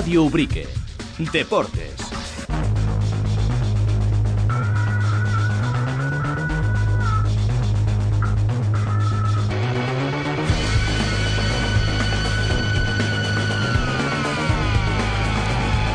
Radio Ubrique. Deportes.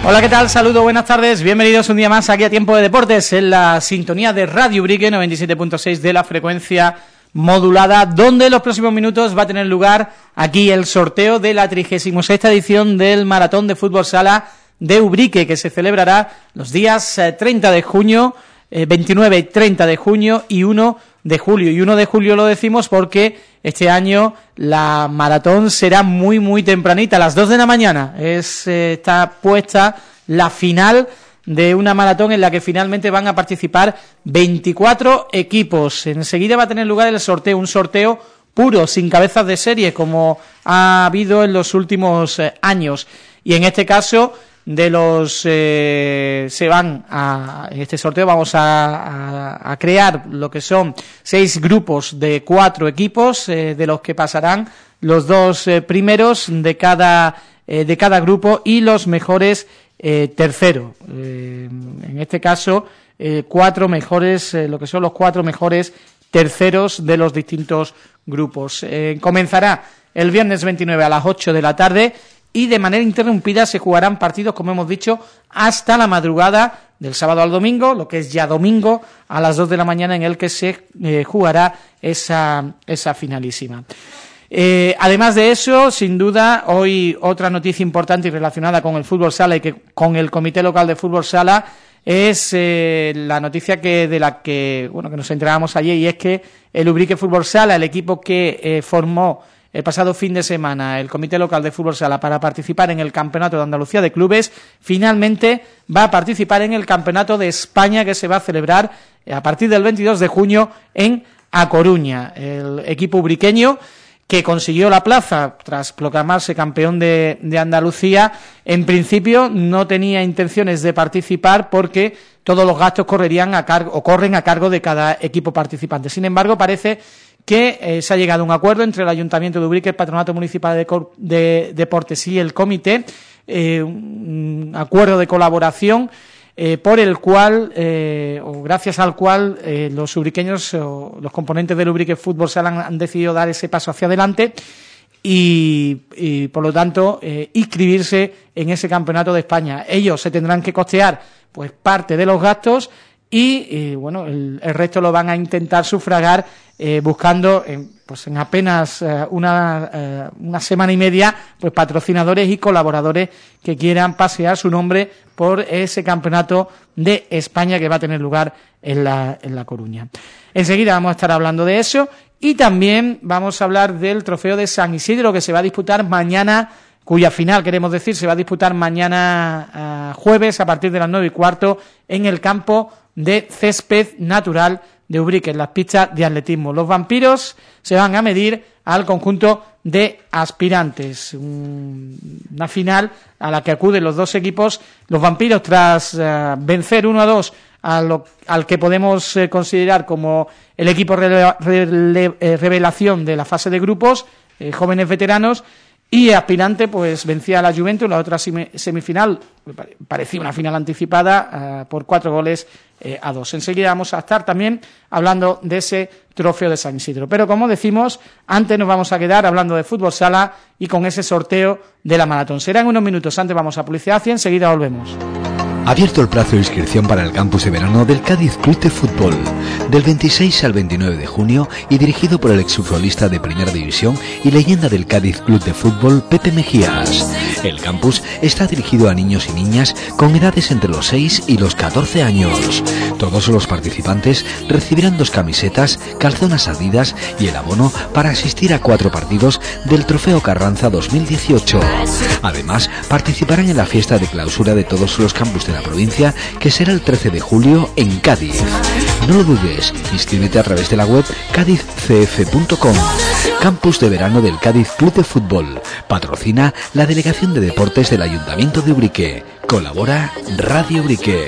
Hola, ¿qué tal? Saludo, buenas tardes. Bienvenidos un día más aquí a Tiempo de Deportes en la sintonía de Radio Ubrique 97.6 de la frecuencia modulada, donde en los próximos minutos va a tener lugar aquí el sorteo de la 36 edición del Maratón de Fútbol Sala de Ubrique, que se celebrará los días 30 eh, de junio, 29 y 30 de junio y 1 de julio. Y 1 de julio lo decimos porque este año la maratón será muy, muy tempranita, a las 2 de la mañana. Es, eh, está puesta la final de una maratón en la que finalmente van a participar 24 equipos. Enseguida va a tener lugar el sorteo, un sorteo puro, sin cabezas de serie, como ha habido en los últimos eh, años. Y en este caso, de los eh, se van a, en este sorteo vamos a, crear lo que son seis grupos de cuatro equipos, eh, de los que pasarán los dos primeros de cada, de cada grupo y los mejores eh, tercero. Eh, en este caso, eh, cuatro mejores, lo que son los cuatro mejores terceros de los distintos grupos. comenzará el viernes 29 a las 8 de la tarde y de manera interrumpida se jugarán partidos, como hemos dicho, hasta la madrugada del sábado al domingo, lo que es ya domingo, a las 2 de la mañana en el que se jugará esa, esa finalísima. Eh, además de eso, sin duda, hoy otra noticia importante y relacionada con el fútbol sala y que con el Comité Local de Fútbol Sala es eh, la noticia que de la que bueno que nos enterábamos ayer y es que el Ubrique Fútbol Sala, el equipo que eh, formó el pasado fin de semana el Comité Local de Fútbol Sala para participar en el Campeonato de Andalucía de Clubes, finalmente va a participar en el Campeonato de España que se va a celebrar a partir del 22 de junio en A Coruña. El equipo ubriqueño que consiguió la plaza tras proclamarse campeón de, Andalucía, en principio no tenía intenciones de participar porque todos los gastos correrían a cargo o corren a cargo de cada equipo participante. Sin embargo, parece que eh, se ha llegado a un acuerdo entre el Ayuntamiento de Ubrique, el Patronato Municipal de, Deportes y el Comité, eh, un acuerdo de colaboración eh, por el cual, eh, o gracias al cual, eh, los ubriqueños o los componentes del Ubrique Fútbol Sala han, decidido dar ese paso hacia adelante y, por lo tanto, inscribirse en ese campeonato de España. Ellos se tendrán que costear pues parte de los gastos y, bueno, el, resto lo van a intentar sufragar buscando pues en apenas eh, una, eh, una, semana y media pues patrocinadores y colaboradores que quieran pasear su nombre por ese campeonato de España que va a tener lugar en la, en la Coruña. Enseguida vamos a estar hablando de eso y también vamos a hablar del trofeo de San Isidro que se va a disputar mañana cuya final, queremos decir, se va a disputar mañana eh, jueves a partir de las nueve y cuarto en el campo de césped natural de Ubrique, en las pistas de atletismo. Los vampiros se van a medir al conjunto de aspirantes. Una final a la que acuden los dos equipos. Los vampiros, tras eh, vencer 1 a 2 al que podemos eh, considerar como el equipo eh, revelación de la fase de grupos, jóvenes veteranos, y aspirante, pues vencía a la Juventus, la otra semifinal, parecía una final anticipada, eh, por cuatro goles eh, a dos. Enseguida vamos a estar también hablando de ese trofeo de San Isidro. Pero como decimos, antes nos vamos a quedar hablando de fútbol sala y con ese sorteo de la maratón. Será en unos minutos, antes vamos a publicidad y enseguida volvemos. Abierto el plazo de inscripción para el campus de verano del Cádiz Club de Fútbol, del 26 al 29 de junio y dirigido por el exfutbolista de Primera División y leyenda del Cádiz Club de Fútbol, Pepe Mejías. El campus está dirigido a niños y niñas con edades entre los 6 y los 14 años. Todos los participantes recibirán dos camisetas, calzonas adidas y el abono para asistir a cuatro partidos del Trofeo Carranza 2018. Además, participarán en la fiesta de clausura de todos los campus de la provincia, que será el 13 de julio en Cádiz. No lo dudes, inscríbete a través de la web cádizcf.com. Campus de verano del Cádiz Club de Fútbol. Patrocina la Delegación de Deportes del Ayuntamiento de Ubrique. Colabora Radio Ubrique.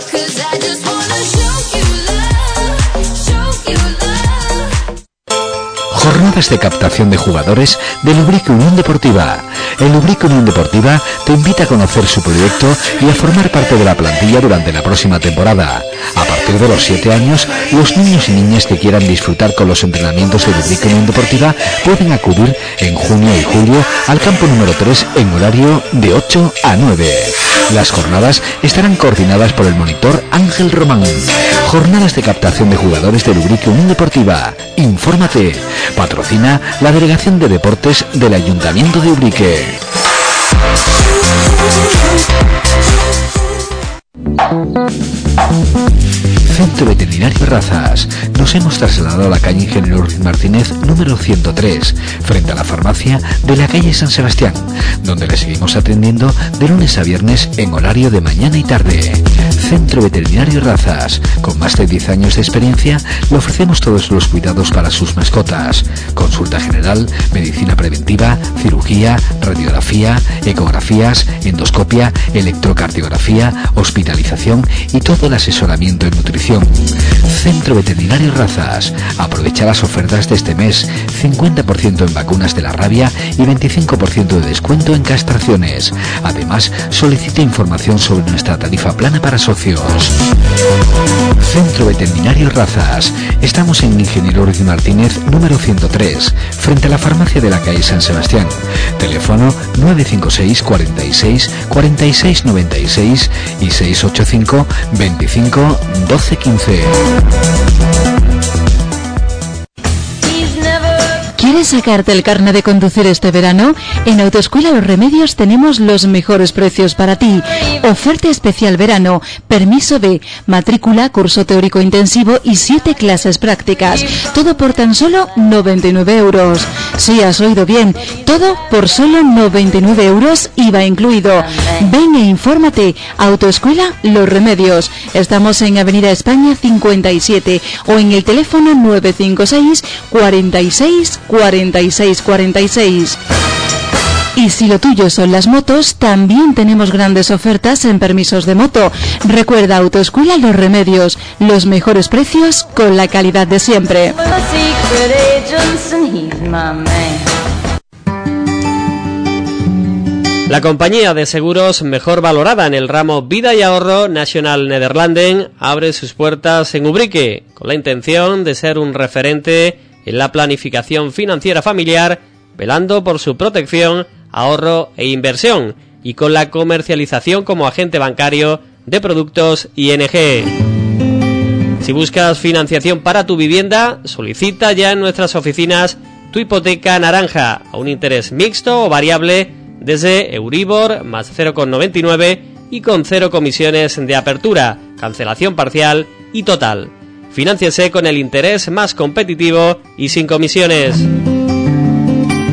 Jornadas de captación de jugadores de Lubrique Unión Deportiva. El Lubrique Unión Deportiva te invita a conocer su proyecto y a formar parte de la plantilla durante la próxima temporada. Partir de los 7 años, los niños y niñas que quieran disfrutar con los entrenamientos de Lubrique Unión Deportiva pueden acudir en junio y julio al campo número 3 en horario de 8 a 9. Las jornadas estarán coordinadas por el monitor Ángel Román. Jornadas de captación de jugadores de Lubrique Unión Deportiva. Infórmate. Patrocina la Delegación de Deportes del Ayuntamiento de Ubrique. Centro Veterinario Razas. Nos hemos trasladado a la calle Ingeniero Martínez número 103, frente a la farmacia de la calle San Sebastián, donde le seguimos atendiendo de lunes a viernes en horario de mañana y tarde. Centro Veterinario Razas. Con más de 10 años de experiencia, le ofrecemos todos los cuidados para sus mascotas. Consulta general, medicina preventiva, cirugía, radiografía, ecografías, endoscopia, electrocardiografía, hospitalización y todo el asesoramiento en nutrición Centro Veterinario Razas. Aprovecha las ofertas de este mes. 50% en vacunas de la rabia y 25% de descuento en castraciones. Además, solicita información sobre nuestra tarifa plana para socios. Centro Veterinario Razas. Estamos en Ingeniero Ruiz Martínez, número 103, frente a la farmacia de la calle San Sebastián. Teléfono 956 46 46 96 y 685 25 12 15. ¿Quieres sacarte el carnet de conducir este verano? En Autoescuela Los Remedios tenemos los mejores precios para ti. Oferta especial verano, permiso de matrícula, curso teórico intensivo y siete clases prácticas. Todo por tan solo 99 euros. Si has oído bien, todo por solo 99 euros IVA incluido. Ven e infórmate. Autoescuela Los Remedios. Estamos en Avenida España 57 o en el teléfono 956 46 46 46. Y si lo tuyo son las motos, también tenemos grandes ofertas en permisos de moto. Recuerda Autoescuela Los Remedios, los mejores precios con la calidad de siempre. La compañía de seguros mejor valorada en el ramo vida y ahorro National Nederlanden abre sus puertas en Ubrique con la intención de ser un referente en la planificación financiera familiar, velando por su protección, ahorro e inversión, y con la comercialización como agente bancario de productos ING. Si buscas financiación para tu vivienda, solicita ya en nuestras oficinas tu hipoteca naranja a un interés mixto o variable desde Euribor más 0,99 y con cero comisiones de apertura, cancelación parcial y total. Financiese con el interés más competitivo y sin comisiones.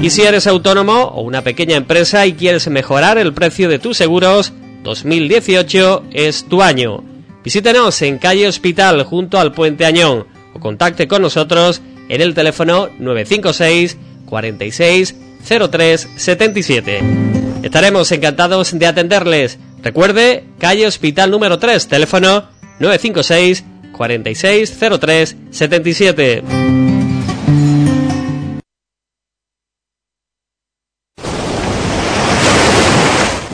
Y si eres autónomo o una pequeña empresa y quieres mejorar el precio de tus seguros, 2018 es tu año. Visítenos en calle Hospital junto al Puente Añón o contacte con nosotros en el teléfono 956 46 03 77. Estaremos encantados de atenderles. Recuerde, calle Hospital número 3, teléfono 956 4603 77.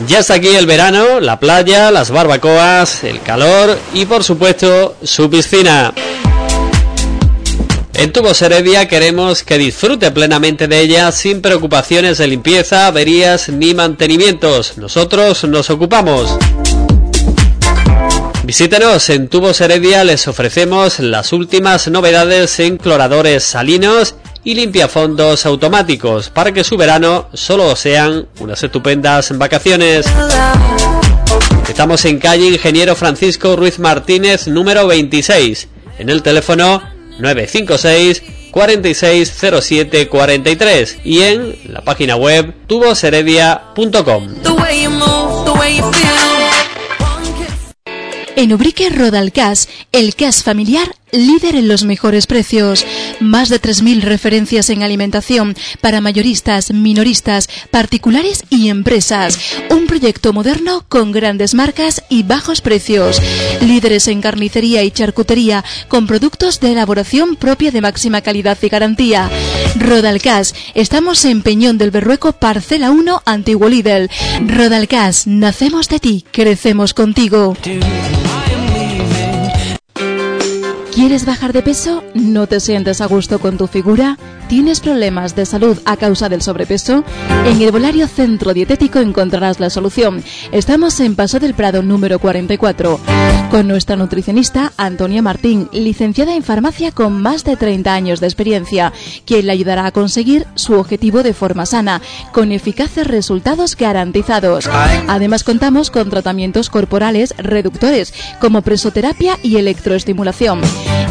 Ya está aquí el verano, la playa, las barbacoas, el calor y por supuesto su piscina. En Tubos Heredia queremos que disfrute plenamente de ella sin preocupaciones de limpieza, averías ni mantenimientos. Nosotros nos ocupamos. Visítenos en Tubos Heredia, les ofrecemos las últimas novedades en cloradores salinos y limpiafondos automáticos para que su verano solo sean unas estupendas vacaciones. Estamos en calle Ingeniero Francisco Ruiz Martínez número 26, en el teléfono 956 460743 y en la página web tuboseredia.com. En Ubrique Rodalcas, el CAS familiar líder en los mejores precios. Más de 3.000 referencias en alimentación para mayoristas, minoristas, particulares y empresas. Un proyecto moderno con grandes marcas y bajos precios. Líderes en carnicería y charcutería con productos de elaboración propia de máxima calidad y garantía. Rodalcas, estamos en Peñón del Berrueco, Parcela 1, Antiguo Lidl. Rodalcas, nacemos de ti, crecemos contigo. ¿Quieres bajar de peso? ¿No te sientes a gusto con tu figura? ¿Tienes problemas de salud a causa del sobrepeso? En Herbolario Centro Dietético encontrarás la solución. Estamos en Paso del Prado número 44 con nuestra nutricionista Antonia Martín, licenciada en farmacia con más de 30 años de experiencia, quien le ayudará a conseguir su objetivo de forma sana, con eficaces resultados garantizados. Además contamos con tratamientos corporales reductores como presoterapia y electroestimulación.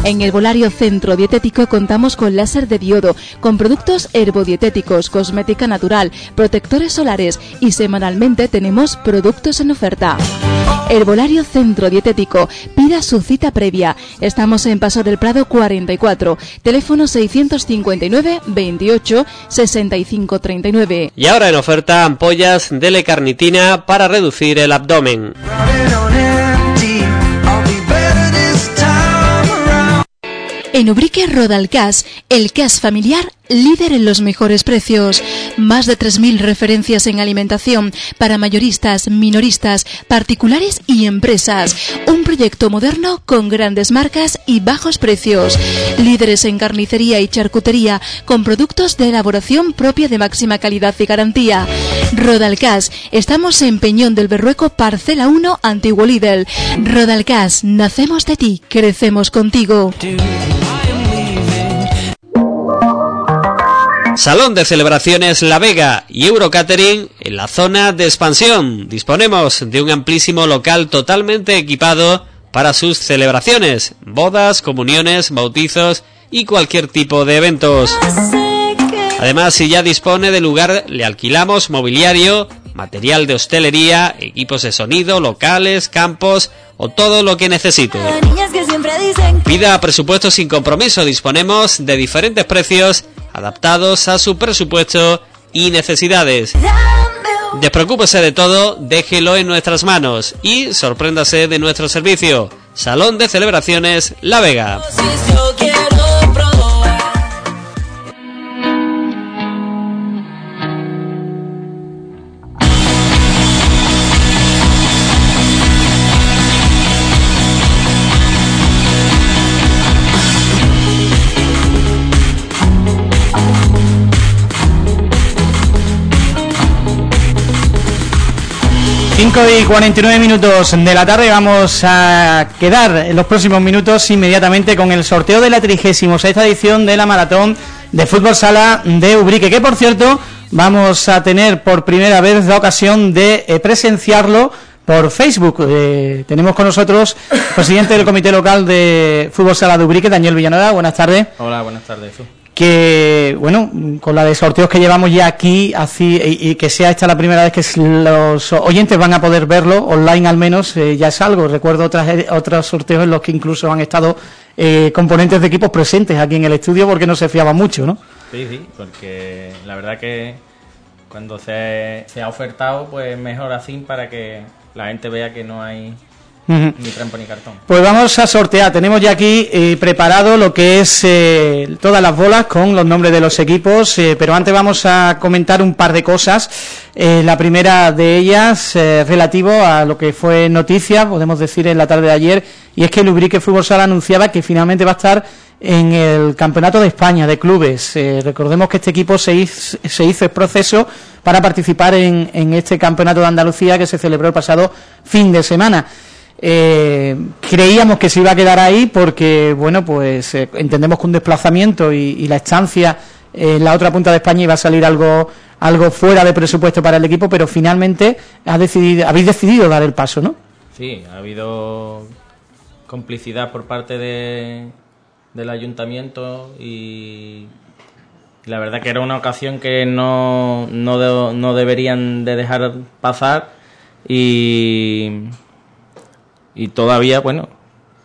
En Herbolario Centro Dietético contamos con láser de diodo, con productos herbodietéticos, cosmética natural, protectores solares y semanalmente tenemos productos en oferta. Herbolario Centro Dietético. Pida su cita previa. Estamos en Paso del Prado 44. Teléfono 659 28 65 39. Y ahora en oferta ampollas de L-carnitina para reducir el abdomen. En Ubrique Rodalcas, el CAS familiar líder en los mejores precios. Más de 3.000 referencias en alimentación para mayoristas, minoristas, particulares y empresas. Un proyecto moderno con grandes marcas y bajos precios. Líderes en carnicería y charcutería con productos de elaboración propia de máxima calidad y garantía. Rodalcas, estamos en Peñón del Berrueco, Parcela 1, Antiguo Lidl. Rodalcas, nacemos de ti, crecemos contigo. Salón de celebraciones La Vega y Eurocatering en la zona de expansión. Disponemos de un amplísimo local totalmente equipado para sus celebraciones, bodas, comuniones, bautizos y cualquier tipo de eventos. Además, si ya dispone de lugar, le alquilamos mobiliario, material de hostelería, equipos de sonido, locales, campos o todo lo que necesite. Pida presupuesto sin compromiso. Disponemos de diferentes precios adaptados a su presupuesto y necesidades. Despreocúpese de todo, déjelo en nuestras manos y sorpréndase de nuestro servicio. Salón de Celebraciones La Vega. 5 y 49 minutos de la tarde vamos a quedar en los próximos minutos inmediatamente con el sorteo de la 36 edición de la maratón de fútbol sala de Ubrique, que por cierto vamos a tener por primera vez la ocasión de eh, presenciarlo por Facebook. Eh, tenemos con nosotros el presidente del comité local de fútbol sala de Ubrique, Daniel Villanueva. Buenas tardes. Hola, buenas tardes que, bueno, con la de sorteos que llevamos ya aquí, así y, que sea esta la primera vez que los oyentes van a poder verlo, online al menos, eh, ya es algo. Recuerdo otras, otros sorteos en los que incluso han estado eh, componentes de equipos presentes aquí en el estudio porque no se fiaba mucho, ¿no? Sí, sí, porque la verdad que cuando se, se ha ofertado, pues mejor así para que la gente vea que no hay ni trampa ni cartón. Pues vamos a sortear. Tenemos ya aquí eh, preparado lo que es eh, todas las bolas con los nombres de los equipos, eh, pero antes vamos a comentar un par de cosas. la primera de ellas relativo a lo que fue noticia, podemos decir en la tarde de ayer, y es que el Ubrique Fútbol Sala anunciaba que finalmente va a estar en el Campeonato de España de Clubes. recordemos que este equipo se hizo, se hizo el proceso para participar en, en este Campeonato de Andalucía que se celebró el pasado fin de semana. Eh, creíamos que se iba a quedar ahí porque, bueno, pues eh, entendemos que un desplazamiento y, la estancia en la otra punta de España iba a salir algo algo fuera de presupuesto para el equipo, pero finalmente habéis decidido dar el paso, ¿no? Sí, ha habido complicidad por parte de, del ayuntamiento y la verdad que era una ocasión que no, no, no deberían de dejar pasar y y todavía, bueno,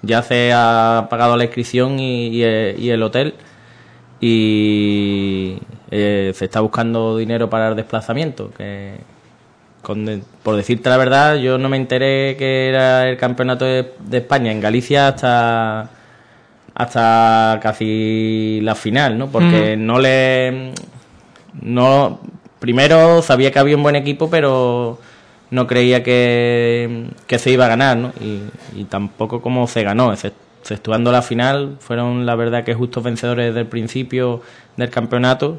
ya se ha pagado la inscripción y, y el- y el hotel y eh, se está buscando dinero para el desplazamiento. Que, con- por decirte la verdad, yo no me enteré que era el campeonato de, de España en Galicia hasta hasta casi la final, ¿no? Porque no le no primero sabía que había un buen equipo, pero no creía que, que se iba a ganar, ¿no? Y, y tampoco como se ganó, except- exceptuando la final, fueron la verdad que justos vencedores desde el principio del campeonato,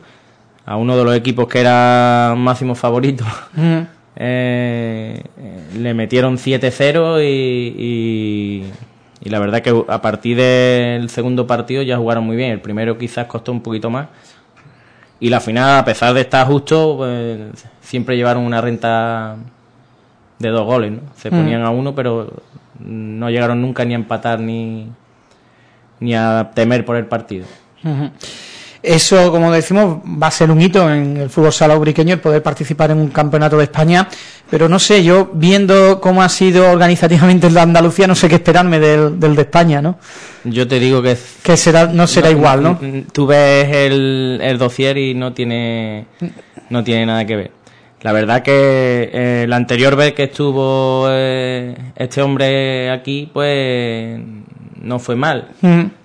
a uno de los equipos que era máximo favorito. Eh, eh, le metieron 7-0 y, y, y la verdad que a partir del segundo partido ya jugaron muy bien. El primero quizás costó un poquito más. Y la final, a pesar de estar justo, pues, siempre llevaron una renta de dos goles. ¿no? Se ponían a uno, pero no llegaron nunca ni a empatar ni, ni a temer por el partido. Eso, como decimos, va a ser un hito en el fútbol sala ubriqueño el poder participar en un campeonato de España. Pero no sé, yo viendo cómo ha sido organizativamente el de Andalucía, no sé qué esperarme del, del de España, ¿no? Yo te digo que Que será, no será igual, ¿no? n- Tú ves el, el dossier y no tiene, no tiene nada que ver. La verdad que eh, la anterior vez que estuvo eh, este hombre aquí, pues no fue mal.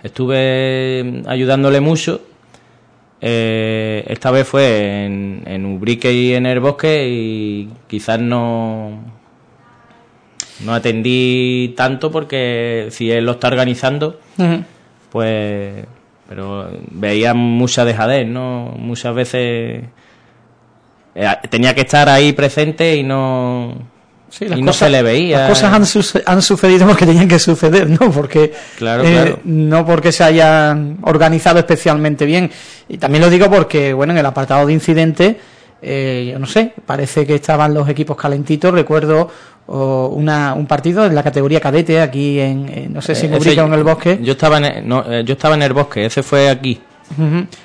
Estuve ayudándole mucho. Eh, esta vez fue en, en Ubrique y en el bosque y quizás no, no atendí tanto porque si él lo está organizando, pues pero veía mucha dejadez no muchas veces eh, tenía que estar ahí presente y no Sí, y no se le veía Las cosas han, suce- han sucedido porque tenían que suceder, ¿no? Porque Claro, eh, claro. no porque se hayan organizado especialmente bien. Y también lo digo porque, bueno, en el apartado de incidentes, eh, yo no sé, parece que estaban los equipos calentitos. Recuerdo oh, una, un partido en la categoría cadete aquí en, en- no sé si en Eh, o en el Bosque. yo estaba en el, no, eh, yo estaba en el bosque ese fue aquí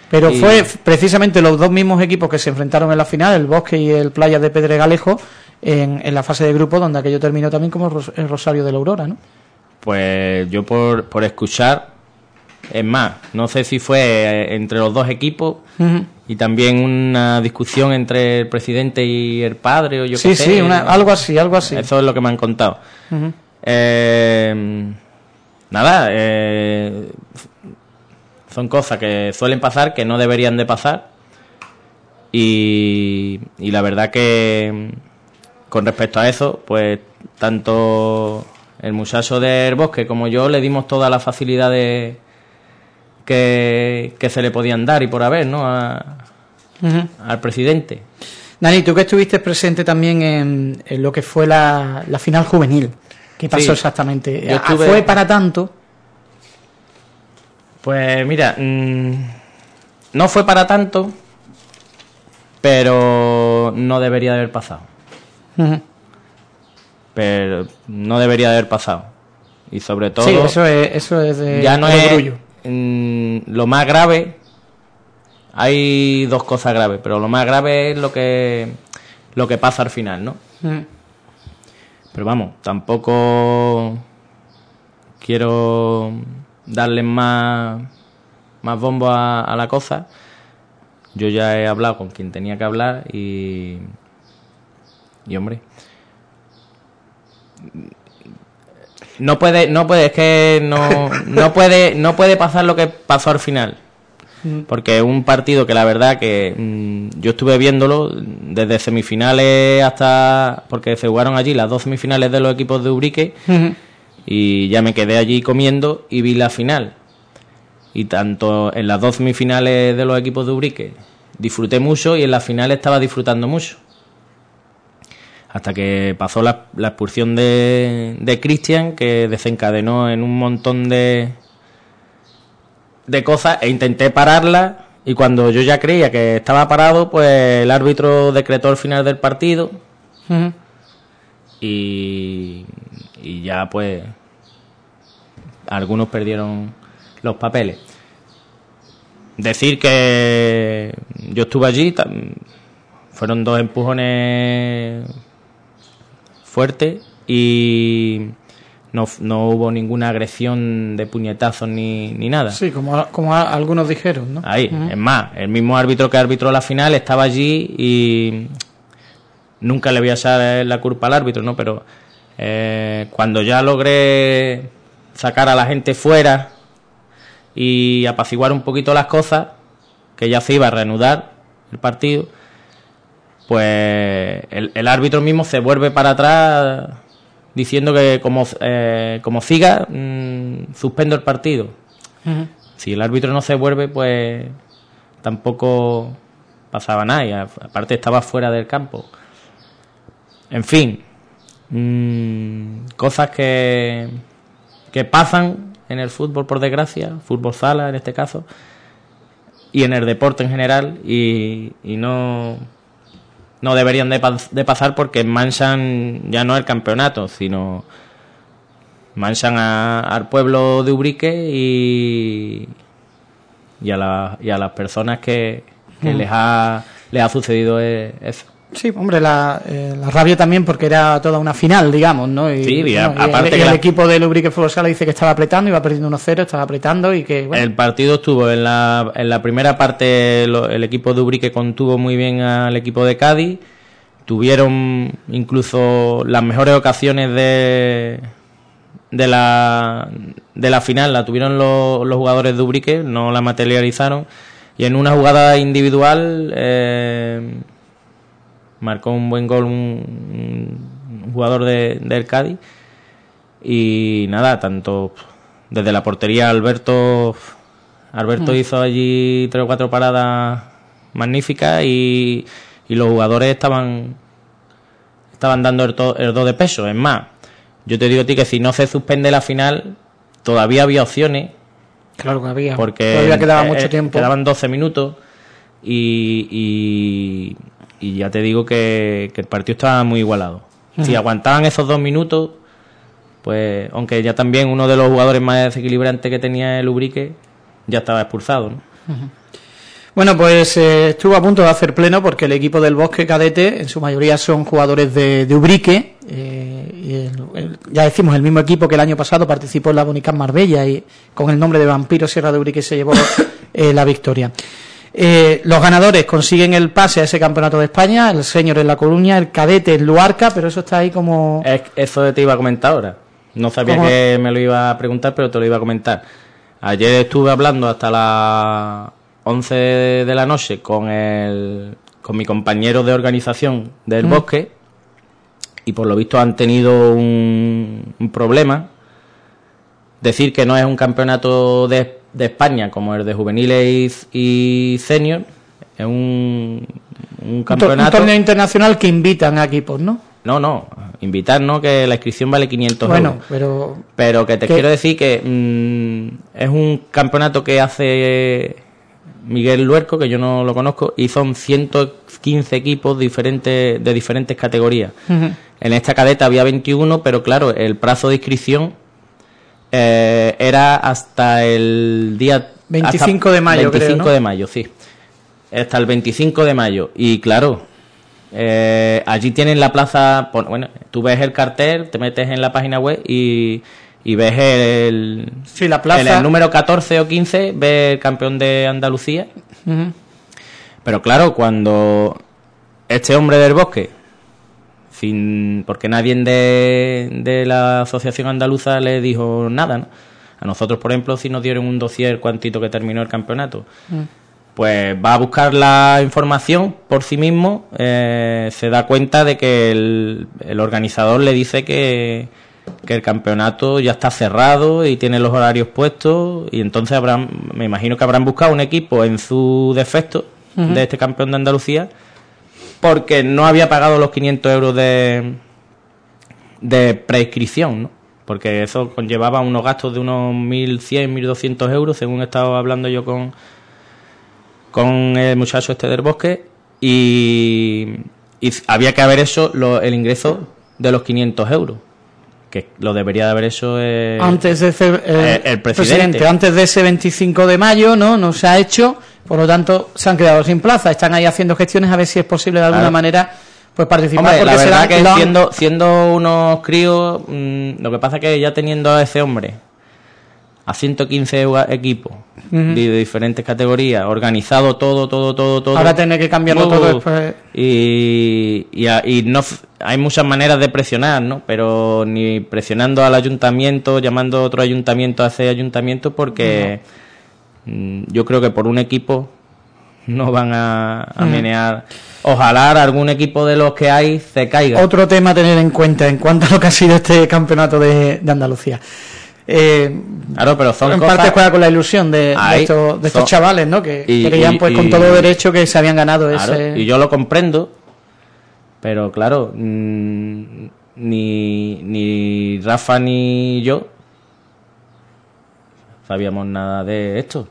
Pero Y- fue precisamente los dos mismos equipos que se enfrentaron en la final, el Bosque y el Playa de Pedregalejo, en, en la fase de grupo, donde aquello terminó también como el Rosario de la Aurora, ¿no? pues yo por, por escuchar es más no sé si fue eh, entre los dos equipos y también una discusión entre el presidente y el padre o yo Sí, qué sé sí, una- algo así, algo así. Eso es lo que me han contado. Eh, nada, eh, son cosas que suelen pasar, que no deberían de pasar. Y, y la verdad que con respecto a eso, pues tanto el muchacho del bosque como yo le dimos todas las facilidades que, que se le podían dar y por haber, ¿no? A- al presidente. Dani, tú que estuviste presente también en, en lo que fue la, la final juvenil, ¿qué pasó Sí. exactamente? Ah, estuve- ¿Fue para tanto? Pues mira, mm, no fue para tanto, pero no debería de haber pasado. Pero no debería de haber pasado. Y sobre todo, Sí, eso es, eso es de ya no es orgullo. mm, lo más grave. Hay dos cosas graves, pero lo más grave es lo que lo que pasa al final, ¿no? Pero vamos, tampoco quiero darle más, más bombo a, a la cosa. Yo ya he hablado con quien tenía que hablar y. Y hombre. No puede, no puede, es que no, no puede, no puede pasar lo que pasó al final. Porque es un partido que la verdad que mm, yo estuve viéndolo desde semifinales hasta. Porque se jugaron allí las dos semifinales de los equipos de Ubrique. Y ya me quedé allí comiendo y vi la final. Y tanto en las dos semifinales de los equipos de Ubrique disfruté mucho y en la final estaba disfrutando mucho. Hasta que pasó la, expulsión de, de Cristian, que desencadenó en un montón de, de cosas e intenté pararla. Y cuando yo ya creía que estaba parado, pues el árbitro decretó el final del partido. Y, y ya pues algunos perdieron los papeles. Decir que yo estuve allí, fueron dos empujones fuertes y no, no hubo ninguna agresión de puñetazos ni, ni nada. Sí, como, como a- algunos dijeron, ¿no? Ahí, es más, el mismo árbitro que arbitró la final estaba allí y nunca le voy a echar la culpa al árbitro, ¿no? Pero eh, cuando ya logré sacar a la gente fuera y apaciguar un poquito las cosas, que ya se iba a reanudar el partido, pues el, el árbitro mismo se vuelve para atrás diciendo que como, eh, como siga, mm, suspendo el partido. Si el árbitro no se vuelve, pues tampoco pasaba nada. Y aparte estaba fuera del campo. En fin, mm, cosas que, que pasan en el fútbol, por desgracia, fútbol sala en este caso, y en el deporte en general, y, y no, no deberían de, pas- de pasar porque manchan ya no el campeonato, sino manchan a- al pueblo de Ubrique y, y, a, la- y a las personas que, que Mm. les, ha, les ha sucedido e- eso. Sí, hombre, la, eh, la rabia también porque era toda una final, digamos, ¿no? Y, Sí, y a- bueno, y aparte el, que y el la- equipo de Lubrique Fútbol Sala dice que estaba apretando, iba perdiendo 1-0, estaba apretando y que, bueno, El partido estuvo en la, en la primera parte, el equipo de Ubrique contuvo muy bien al equipo de Cádiz. Tuvieron incluso las mejores ocasiones de, de, la, de la final, la tuvieron los, los jugadores de Ubrique, no la materializaron. Y en una jugada individual eh, marcó un buen gol un, un jugador de- del Cádiz. Y nada, tanto desde la portería Alberto Alberto Mm. hizo allí tres o cuatro paradas magníficas y, y los jugadores estaban estaban dando el, to- el do de peso. Es más, yo te digo a ti que si no se suspende la final, todavía había opciones claro que había. porque Todavía quedaba eh, mucho eh, tiempo. Quedaban 12 minutos y, y, y ya te digo que, que el partido estaba muy igualado. Si aguantaban esos dos minutos, pues aunque ya también uno de los jugadores más desequilibrantes que tenía el Ubrique ya estaba expulsado. ¿no? Bueno, pues eh, estuvo a punto de hacer pleno porque el equipo del Bosque Cadete, en su mayoría son jugadores de, de Ubrique, eh, y el- el- ya decimos, el mismo equipo que el año pasado participó en la Bonicam Marbella y con el nombre de Vampiro Sierra de Ubrique se llevó eh, la victoria. Eh, los ganadores consiguen el pase a ese campeonato de España, el señor en La Coruña, el cadete en Luarca, pero eso está ahí como... Es- eso te iba a comentar ahora. No sabía ¿Cómo? que me lo iba a preguntar, pero te lo iba a comentar. Ayer estuve hablando hasta las 11 de la noche con el, con mi compañero de organización del Mm. bosque y por lo visto han tenido un, un problema. Decir que no es un campeonato de, de España como el de juveniles y, senior, es un, un campeonato... Un torneo internacional que invitan a equipos, ¿no? No, no, invitar, ¿no? Que la inscripción vale 500 Bueno, euros. pero Pero que te ¿Qué? quiero decir que mm, es un campeonato que hace Miguel Luerco, que yo no lo conozco, y son 115 equipos diferentes de diferentes categorías. En esta cadeta había 21, pero claro, el plazo de inscripción eh, era hasta el día... 25 hasta- de mayo, creo, 25 ¿no? de mayo, sí. Hasta el 25 de mayo. Y claro, eh, allí tienen la plaza... Bueno, tú ves el cartel, te metes en la página web y, y ves el... Sí, la plaza. En el número 14 o 15 ves el campeón de Andalucía. Ujú. Pero claro, cuando este hombre del bosque, sin porque nadie de, de la Asociación Andaluza le dijo nada, ¿no? A nosotros, por ejemplo, si nos dieron un dossier cuantito que terminó el campeonato, pues va a buscar la información por sí mismo, eh, se da cuenta de que el, el organizador le dice que, que el campeonato ya está cerrado y tiene los horarios puestos y entonces habrán, me imagino que habrán buscado un equipo en su defecto de este campeón de Andalucía porque no había pagado los 500 euros de, de prescripción, ¿no? Porque eso conllevaba unos gastos de unos 1.100, 1.200 euros, según estaba hablando yo con, con el muchacho este del bosque, y, y había que haber hecho lo- el ingreso de los 500 euros, que lo debería de haber hecho eh, antes de ser eh, el presidente. antes de ese 25 de mayo, ¿no? No se ha hecho, por lo tanto, se han quedado sin plaza. Están ahí haciendo gestiones a ver si es posible de alguna Claro. manera pues participar. Hombre, la porque verdad será- que lo han- siendo, siendo unos críos, mm, lo que pasa es que ya teniendo a ese hombre a 115 ua- equipos de, de diferentes categorías, organizado todo, todo, todo, todo. Ahora tener que cambiarlo Uh, todo después. Y, y, no hay muchas maneras de presionar, ¿no? Pero ni presionando al ayuntamiento, llamando a otro ayuntamiento a ese ayuntamiento, porque yo creo que por un equipo no van a, a menear. Ojalá algún equipo de los que hay se caiga. Otro tema a tener en cuenta en cuanto a lo que ha sido este campeonato de, de Andalucía. Eh, Claro, pero son en cosas... parte juega con la ilusión de, estos, de estos son- chavales, ¿no? Que y- creían y- pues con todo derecho que se habían ganado Claro, ese... y yo lo comprendo, pero claro, mm, ni, ni Rafa ni yo sabíamos nada de esto.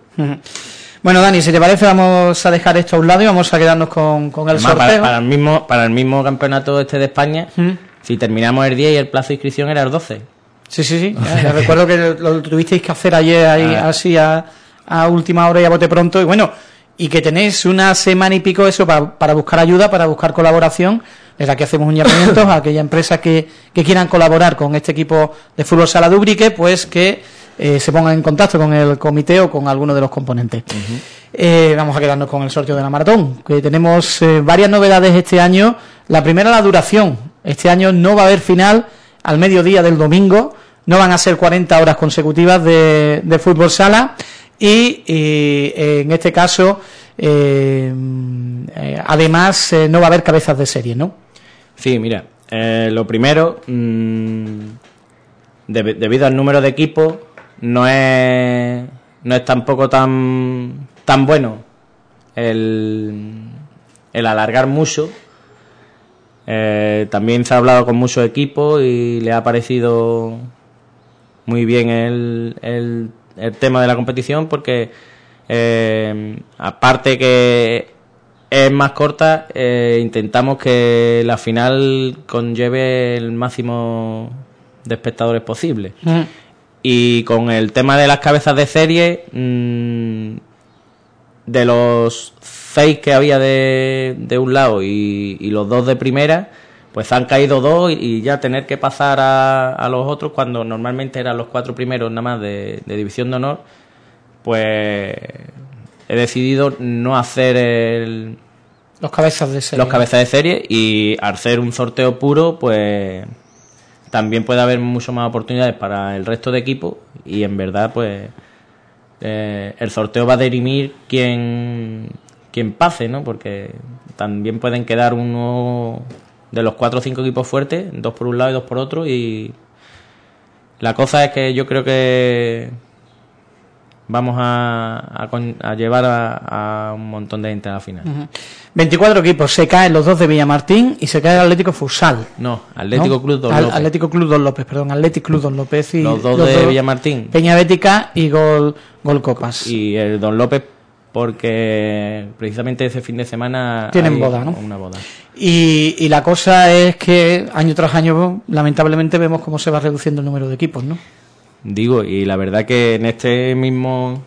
Bueno, Dani, si te parece, vamos a dejar esto a un lado y vamos a quedarnos con, con el Además, sorteo. para, para el mismo, para el mismo campeonato este de España, Mm. si terminamos el 10 y el plazo de inscripción era el 12. Sí, sí, sí. Ya, ya recuerdo que lo tuvisteis que hacer ayer ahí, Ah. así a, a última hora y a bote pronto. Y bueno, y que tenéis una semana y pico eso para, para buscar ayuda, para buscar colaboración. Desde aquí hacemos un llamamiento a aquellas empresas que, que quieran colaborar con este equipo de fútbol sala de Ubrique, pues que eh, se pongan en contacto con el comité o con alguno de los componentes. Eh, vamos a quedarnos con el sorteo de la maratón, que tenemos eh, varias novedades este año. La primera, la duración. Este año no va a haber final al mediodía del domingo, no van a ser 40 horas consecutivas de, de fútbol sala y, y, en este caso, además, no va a haber cabezas de serie, ¿no? Sí, mira, lo primero, mm, deb- debido al número de equipos, no es, no es tampoco tan, tan bueno el, el alargar mucho. Eh, también se ha hablado con muchos equipos y le ha parecido muy bien el, el, el tema de la competición porque eh, aparte que es más corta, eh, intentamos que la final conlleve el máximo de espectadores posible. Y con el tema de las cabezas de serie, mm, de los seis que había de, de un lado y, y los dos de primera, pues han caído dos y, y ya tener que pasar a, a los otros cuando normalmente eran los cuatro primeros nada más de, de división de honor, pues he decidido no hacer el, Los cabezas de serie. los cabezas de serie y al ser un sorteo puro, pues también puede haber mucho más oportunidades para el resto de equipos y en verdad, pues eh, el sorteo va a dirimir quién, quién pase, ¿no? Porque también pueden quedar uno de los cuatro o cinco equipos fuertes, dos por un lado y dos por otro y la cosa es que yo creo que vamos a, a a llevar a, a un montón de gente a la final. 24 equipos, se caen los dos de Villamartín y se cae el Atlético Futsal. No, Atlético ¿no? Club Don Al- López. Atlético Club Don López, perdón, Atlético Club Don López y Los dos de Villamartín. Peña Bética y Gol, Gol Copas. Y el Don López porque precisamente ese fin de semana Tienen hay boda, ¿no? Una boda. Y, y la cosa es que año tras año, lamentablemente, vemos cómo se va reduciendo el número de equipos, ¿no? Digo, y la verdad que en este mismo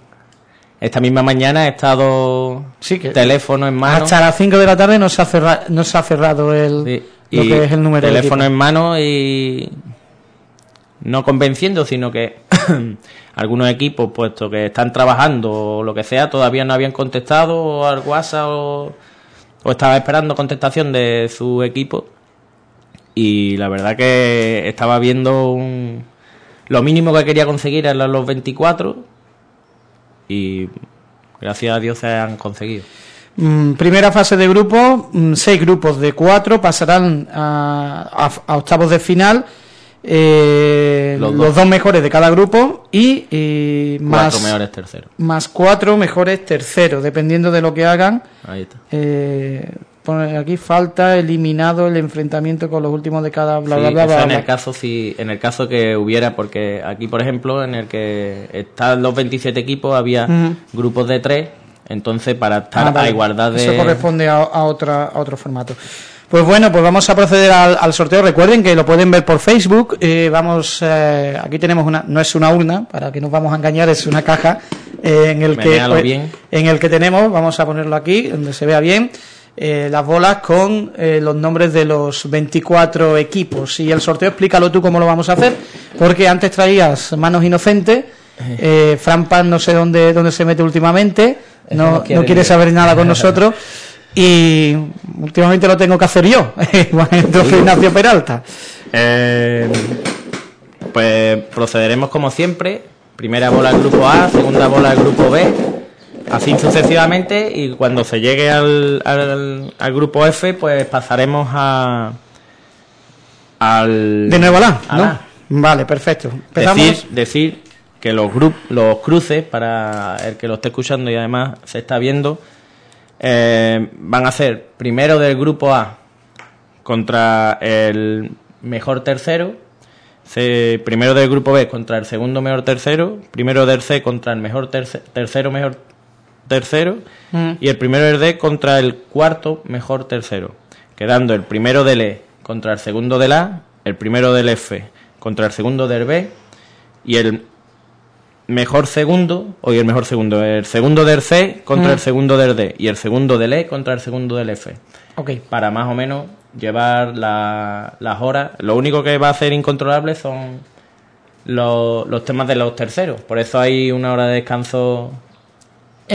esta misma mañana he estado Sí, que teléfono en mano. hasta las 5 de la tarde no se ha, cerra- no se ha cerrado el, Sí, lo que es el número teléfono en mano y no convenciendo, sino que algunos equipos, puesto que están trabajando o lo que sea, todavía no habían contestado al WhatsApp o, o estaba esperando contestación de su equipo. Y la verdad que estaba viendo un, lo mínimo que quería conseguir eran los 24 y gracias a Dios se han conseguido. Mm, primera fase de grupo, mm, seis grupos de cuatro pasarán a, a- a octavos de final. eh, Los los, dos. mejores de cada grupo y, y más, Cuatro mejores terceros. más cuatro mejores terceros, dependiendo de lo que hagan. Ahí está. Eh, pone aquí falta eliminado el enfrentamiento con los últimos de cada bla Sí, bla bla. eso bla, en el caso si en el caso que hubiera porque aquí por ejemplo en el que están los 27 equipos había grupos de tres entonces para estar Ah, vale. a igualdad de Eso corresponde a, a otra, a otro formato. Pues bueno, pues vamos a proceder al, al sorteo. Recuerden que lo pueden ver por Facebook. Eh, vamos, eh, aquí tenemos una, no es una urna, para que nos vamos a engañar, es una caja eh, en el que pues, bien. en el que tenemos, vamos a ponerlo aquí, donde se vea bien. Eh, las bolas con eh, los nombres de los 24 equipos. Y el sorteo, explícalo tú cómo lo vamos a hacer, porque antes traías manos inocentes, eh, Fran Pan no sé dónde, dónde se mete últimamente, no, no quiere, no quiere saber nada con nosotros. y últimamente lo tengo que hacer yo, entonces Ignacio Peralta. Eh, pues procederemos como siempre, primera bola del grupo A, segunda bola del grupo B, así sucesivamente y cuando se llegue al, al, al grupo F pues pasaremos a al de nuevo a la, a ¿no? la. Vale, perfecto. Empezamos. Decir, decir que los grup, los cruces, para el que lo esté escuchando y además se está viendo, eh, van a ser primero del grupo A contra el mejor tercero, primero del grupo B contra el segundo mejor tercero, primero del C contra el mejor terce- tercero mejor tercero Mm. y el primero del D contra el cuarto mejor tercero, quedando el primero del E contra el segundo del A, el primero del F contra el segundo del B y el mejor segundo, o el mejor segundo, el segundo del C contra Mm. el segundo del D y el segundo del E contra el segundo del F, Ok. para más o menos llevar la- las horas. Lo único que va a ser incontrolable son los, los temas de los terceros, por eso hay una hora de descanso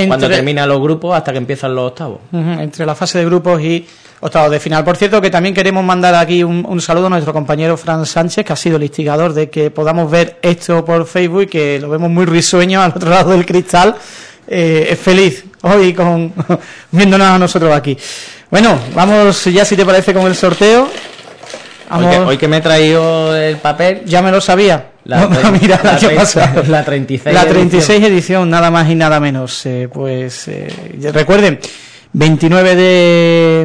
cuando terminan los grupos hasta que empiezan los octavos. Entre la fase de grupos y octavos de final. Por cierto, que también queremos mandar aquí un, un saludo a nuestro compañero Fran Sánchez, que ha sido el instigador de que podamos ver esto por Facebook y que lo vemos muy risueño al otro lado del cristal. Eh, es feliz hoy con viéndonos a nosotros aquí. Bueno, vamos ya si te parece con el sorteo. Hoy que, hoy que me he traído el papel, ya me lo sabía. La No, mira, el la pasado. la 36 La 36 edición. nada más y nada menos. Eh, pues eh, recuerden, 29 de,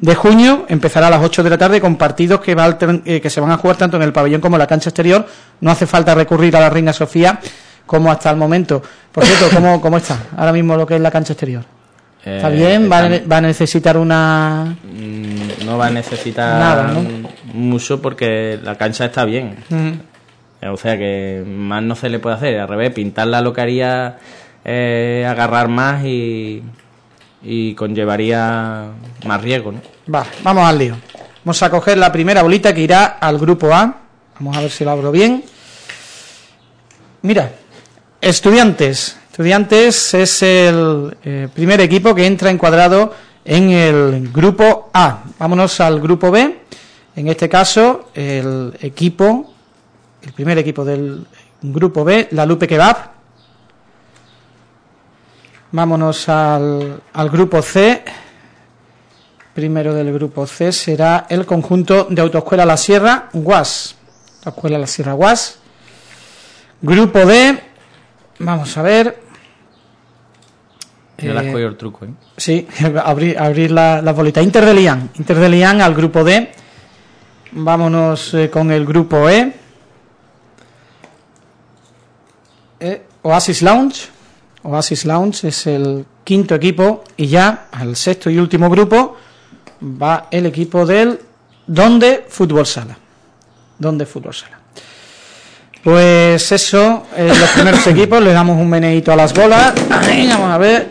de junio empezará a las 8 de la tarde con partidos que, va altern- eh, que se van a jugar tanto en el pabellón como en la cancha exterior. No hace falta recurrir a la Reina Sofía como hasta el momento. Por cierto, ¿cómo, cómo está ahora mismo lo que es la cancha exterior? ¿Está eh, bien? ¿Va, a, está- va a necesitar una...? Mm, no va a necesitar Nada, ¿no? mucho porque la cancha está bien. O sea que más no se le puede hacer. Al revés, pintarla lo que haría eh, agarrar más y, y conllevaría más riesgo. ¿no? Va, vamos al lío. Vamos a coger la primera bolita que irá al grupo A. Vamos a ver si lo abro bien. Mira, estudiantes. Estudiantes es el eh, primer equipo que entra encuadrado en el grupo A. Vámonos al grupo B. En este caso, el equipo, el primer equipo del grupo B, la Lupe Kebab. Vámonos al, al grupo C. Primero del grupo C será el conjunto de Autoescuela La Sierra, UAS. Autoescuela La Sierra, UAS. Grupo D, vamos a ver. Yo Eh, el truco. ¿eh? Sí, abrir, abrir la, la bolita. Inter de Lian. Inter de Lian al grupo D. Vámonos eh, con el grupo E. Eh, Oasis Lounge. Oasis Lounge es el quinto equipo. Y ya al sexto y último grupo va el equipo del Donde Fútbol Sala. Donde Fútbol Sala. Pues eso, eh, los primeros equipos, le damos un meneíto a las bolas. Ahí, vamos a ver.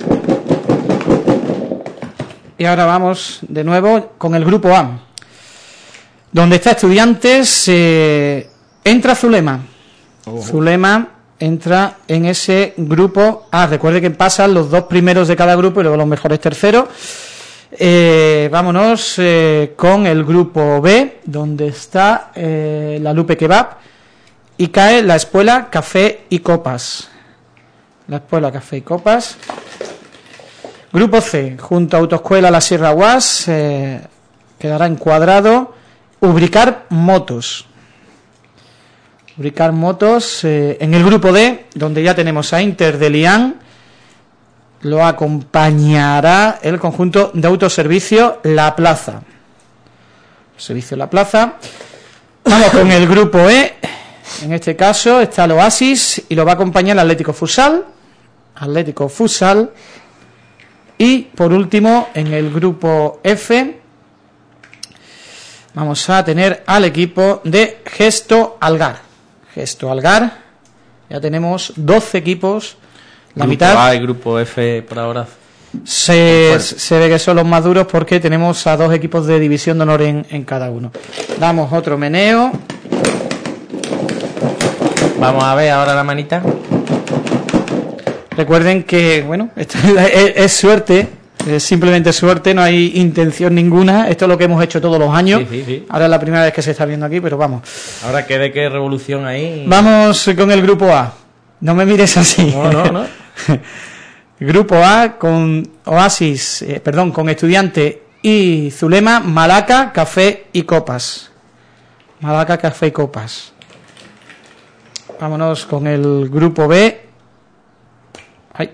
Y ahora vamos de nuevo con el grupo A. Donde está Estudiantes, eh, entra Zulema. Zulema entra en ese grupo A. Recuerde que pasan los dos primeros de cada grupo y luego los mejores terceros. Eh, vámonos eh, con el grupo B, donde está eh, la Lupe Kebab y cae la Escuela Café y Copas. La Escuela Café y Copas. Grupo C, junto a Autoescuela La Sierra Guas, quedará encuadrado Ubricar Motos. Ubricar Motos eh, en el grupo D, donde ya tenemos a Inter de Lian, lo acompañará el conjunto de autoservicio La Plaza. Servicio La Plaza. Vamos con el grupo E. En este caso está el Oasis y lo va a acompañar el Atlético Futsal. Atlético Futsal. Y por último, en el grupo F, vamos a tener al equipo de Gesto Algar. Gesto Algar. Ya tenemos 12 equipos. La grupo mitad. A y grupo F por ahora se, se ve que son los más duros porque tenemos a dos equipos de división de honor en, en cada uno. Damos otro meneo. Vamos a ver ahora la manita. Recuerden que, bueno, es suerte, es simplemente suerte, no hay intención ninguna. Esto es lo que hemos hecho todos los años. Sí, sí, sí. Ahora es la primera vez que se está viendo aquí, pero vamos. Ahora que de qué revolución ahí. Vamos con el grupo A. No me mires así. No, no, no. grupo A con Oasis, eh, perdón, con Estudiante y Zulema, Malaca, Café y Copas. Malaca, Café y Copas. Vámonos con el grupo B. Ay.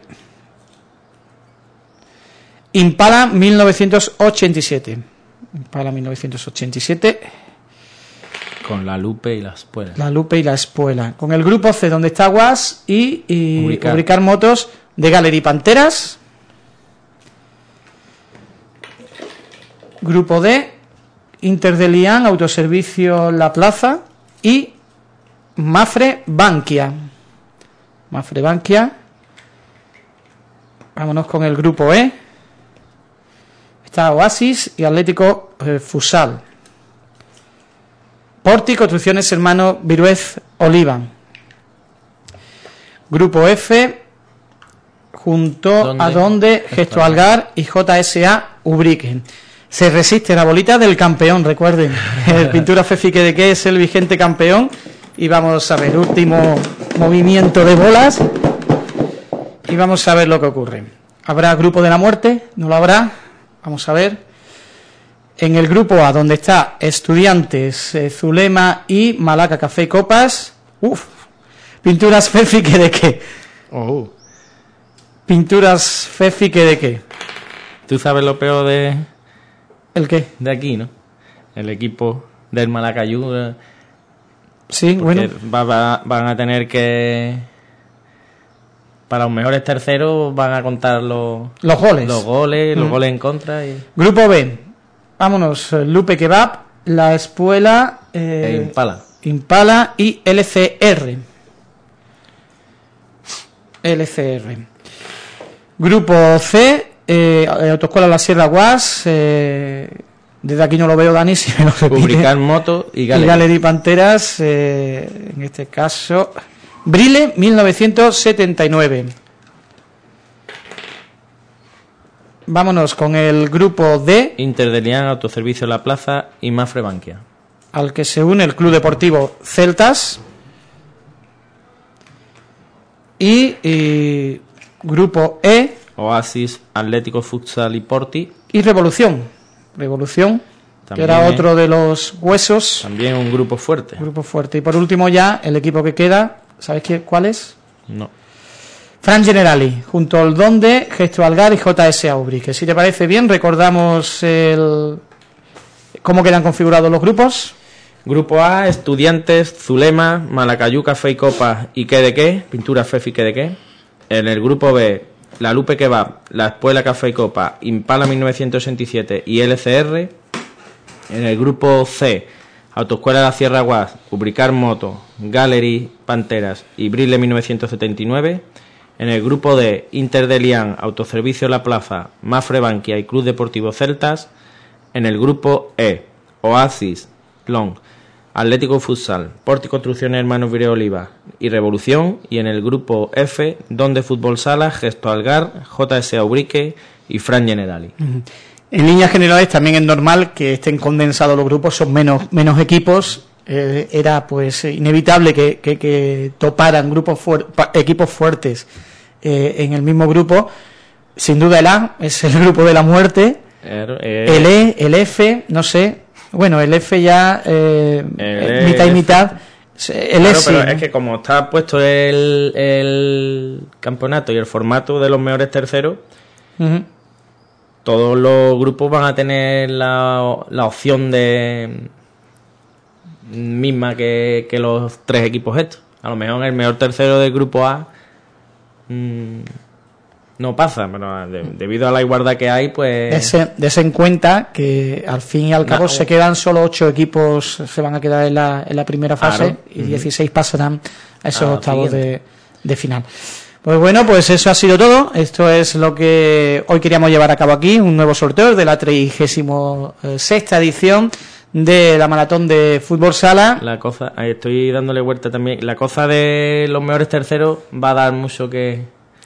Impala 1987. Impala 1987. Con la Lupe y las espuelas. La Lupe y la Espuela. Con el grupo C, donde está Guas y, y Motos de Gallery Panteras. Grupo D, Inter de Lian, Autoservicio La Plaza y Mafre Bankia. Mafre Bankia. Vámonos con el grupo E. Está Oasis y Atlético eh, Fusal. Porti, Construcciones Hermano Viruez Oliva. Grupo F, junto ¿Dónde? a donde Gesto Algar y JSA Ubrique. Se resiste la bolita del campeón, recuerden. El Pintura Fefique de que es el vigente campeón. Y vamos a ver, último movimiento de bolas. Y vamos a ver lo que ocurre. ¿Habrá grupo de la muerte? ¿No lo habrá? Vamos a ver. En el grupo A, donde está Estudiantes, eh, Zulema y Malaca Café y Copas. Uf. Pinturas Fefique de qué? Oh. Pinturas Fefique de qué? Tú sabes lo peor de, ¿El qué? de aquí, ¿no? El equipo del Malacayú. Sí, bueno. va- va- van a tener que. Para los mejores terceros van a contar los, Los goles. los goles, los Mm. goles en contra. Y, Grupo B. Vámonos. eh, Lupe Kebab, La Espuela, eh, e Impala. Impala y LCR. LCR. Grupo C, eh, Autoescuela La Sierra Guas. eh, desde aquí no lo veo, Dani, si me lo repite. Publicar moto y Y Gallery. Gallery Panteras, eh, en este caso, Brile 1979. Vámonos con el grupo D, Inter de Lian, Autoservicio La Plaza y Mafre Bankia. al que se une el Club Deportivo Celtas. Y, y grupo E Oasis, Atlético Futsal y Porti. y Revolución. Revolución, que También, era ¿eh? otro de los huesos. También un grupo fuerte. Grupo fuerte. Y por último ya, el equipo que queda, ¿sabes qué, cuál es? No. Fran Generali, junto al Donde, Gesto Algar y JS Aubry. Que si te parece bien, recordamos el... cómo quedan configurados los grupos. Grupo A, Estudiantes, Zulema, Malacayú, Café y Copas y qué de qué, Pintura Fefi qué de qué. En el grupo B, La Lupe Kebab, La Espuela Café y Copa, Impala 1967 y LCR. En el grupo C, Autoescuela de la Sierra Guas, Ubricar Moto, Gallery, Panteras y Brile 1979. En el grupo D, Inter de Lian, Autoservicio La Plaza, Mafre Bankia y Club Deportivo Celtas. En el grupo E, Oasis, Long, Atlético Futsal, Porti Construcciones Hermanos Vireo Oliva y Revolución. Y en el grupo F, Donde Fútbol Sala, Gesto Algar, JS Ubrique y Fran Generali. En líneas generales también es normal que estén condensados los grupos, son menos, menos equipos. eh, era pues inevitable que, que- que toparan grupos fuer- equipos fuertes eh, en el mismo grupo. Sin duda el A es el grupo de la muerte. Er- eh, El E, el F, no sé. Bueno, el F ya El mitad y mitad. El Claro, S, pero ¿no? es que como está puesto el, el campeonato y el formato de los mejores terceros. Todos los grupos van a tener la, la opción de misma que, que los tres equipos estos. A lo mejor el mejor tercero del grupo A mm, no pasa, pero de- debido a la igualdad que hay, pues Dese, dese en cuenta que al fin y al cabo No. se quedan solo ocho equipos, se van a quedar en la, en la primera fase Claro. y 16 pasarán a esos octavos de, de final. Pues bueno, pues eso ha sido todo. Esto es lo que hoy queríamos llevar a cabo aquí, un nuevo sorteo de la 36 edición de la maratón de fútbol sala. La cosa, estoy dándole vuelta también. La cosa de los mejores terceros va a dar mucho que,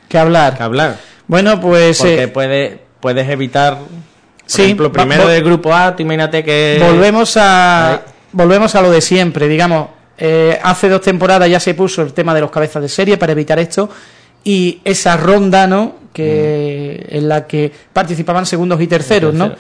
que hablar. Que hablar. Bueno, pues porque eh, puedes puedes evitar por sí, ejemplo, primero del grupo A, tú imagínate que volvemos a volvemos a lo de siempre, digamos, eh, hace dos temporadas ya se puso el tema de los cabezas de serie para evitar esto y esa ronda, ¿no? Que en la que participaban segundos y terceros, ¿no?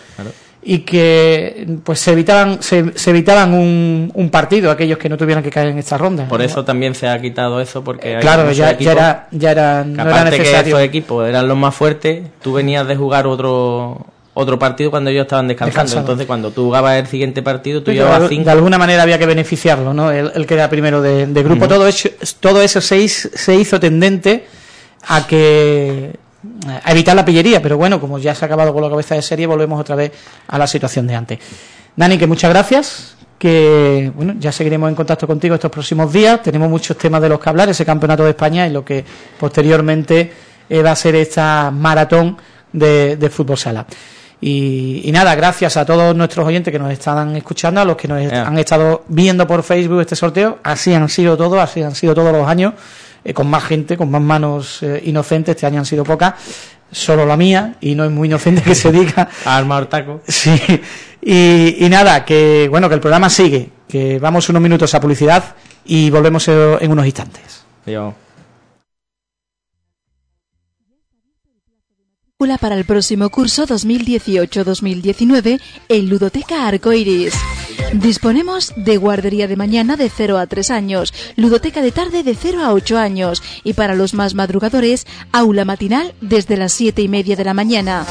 Y que pues se evitaban se, evitaban un, un, partido aquellos que no tuvieran que caer en esta ronda. Por eso también se ha quitado eso porque claro ya, ya, era ya era no era necesario. que estos equipos eran los más fuertes, tú venías de jugar otro otro partido cuando ellos estaban descansando. Entonces, cuando tú jugabas el siguiente partido, tú llevabas cinco. De alguna manera había que beneficiarlo, ¿no? El, que era primero de, grupo. todo, eso, todo eso se, se hizo tendente a que a evitar la pillería, pero bueno, como ya se ha acabado con la cabeza de serie, volvemos otra vez a la situación de antes. Dani, que muchas gracias, que bueno, ya seguiremos en contacto contigo estos próximos días, tenemos muchos temas de los que hablar, ese campeonato de España y lo que posteriormente eh, va a ser esta maratón de, de fútbol sala. Y, nada, gracias a todos nuestros oyentes que nos están escuchando, a los que nos han estado viendo por Facebook este sorteo. Así han sido todos, así han sido todos los años, eh, con más gente, con más manos eh, inocentes. Este año han sido pocas, solo la mía, y no es muy inocente que se diga. Arma taco. Sí, y, y, nada, que bueno, que el programa sigue, que vamos unos minutos a publicidad y volvemos en unos instantes. Adiós. para el próximo curso 2018-2019 en Ludoteca Arcoiris. Disponemos de guardería de mañana de 0 a 3 años, ludoteca de tarde de 0 a 8 años y para los más madrugadores, aula matinal desde las 7 y media de la mañana.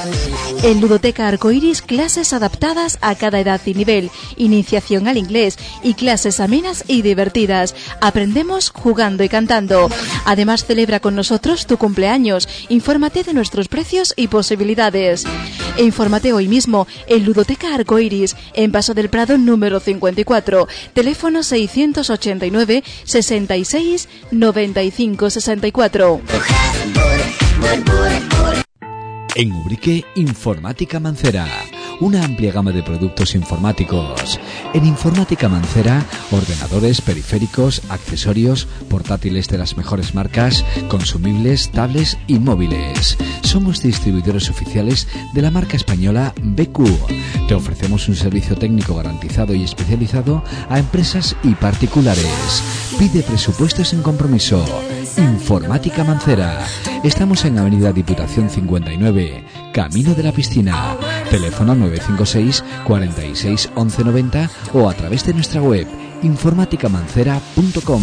En Ludoteca Arcoiris, clases adaptadas a cada edad y nivel, iniciación al inglés y clases amenas y divertidas. Aprendemos jugando y cantando. Además, celebra con nosotros tu cumpleaños. Infórmate de nuestros precios y posibilidades. E infórmate hoy mismo en Ludoteca Arcoiris, en Paso del Prado número 54, teléfono 689 66 95 64. En Ubrique Informática Mancera una amplia gama de productos informáticos. En Informática Mancera, ordenadores, periféricos, accesorios, portátiles de las mejores marcas, consumibles, tablets y móviles. Somos distribuidores oficiales de la marca española BQ. Te ofrecemos un servicio técnico garantizado y especializado a empresas y particulares. Pide presupuestos en compromiso. Informática Mancera. Estamos en Avenida Diputación 59, Camino de la Piscina. Teléfono 956 46 1190 o a través de nuestra web informáticamancera.com.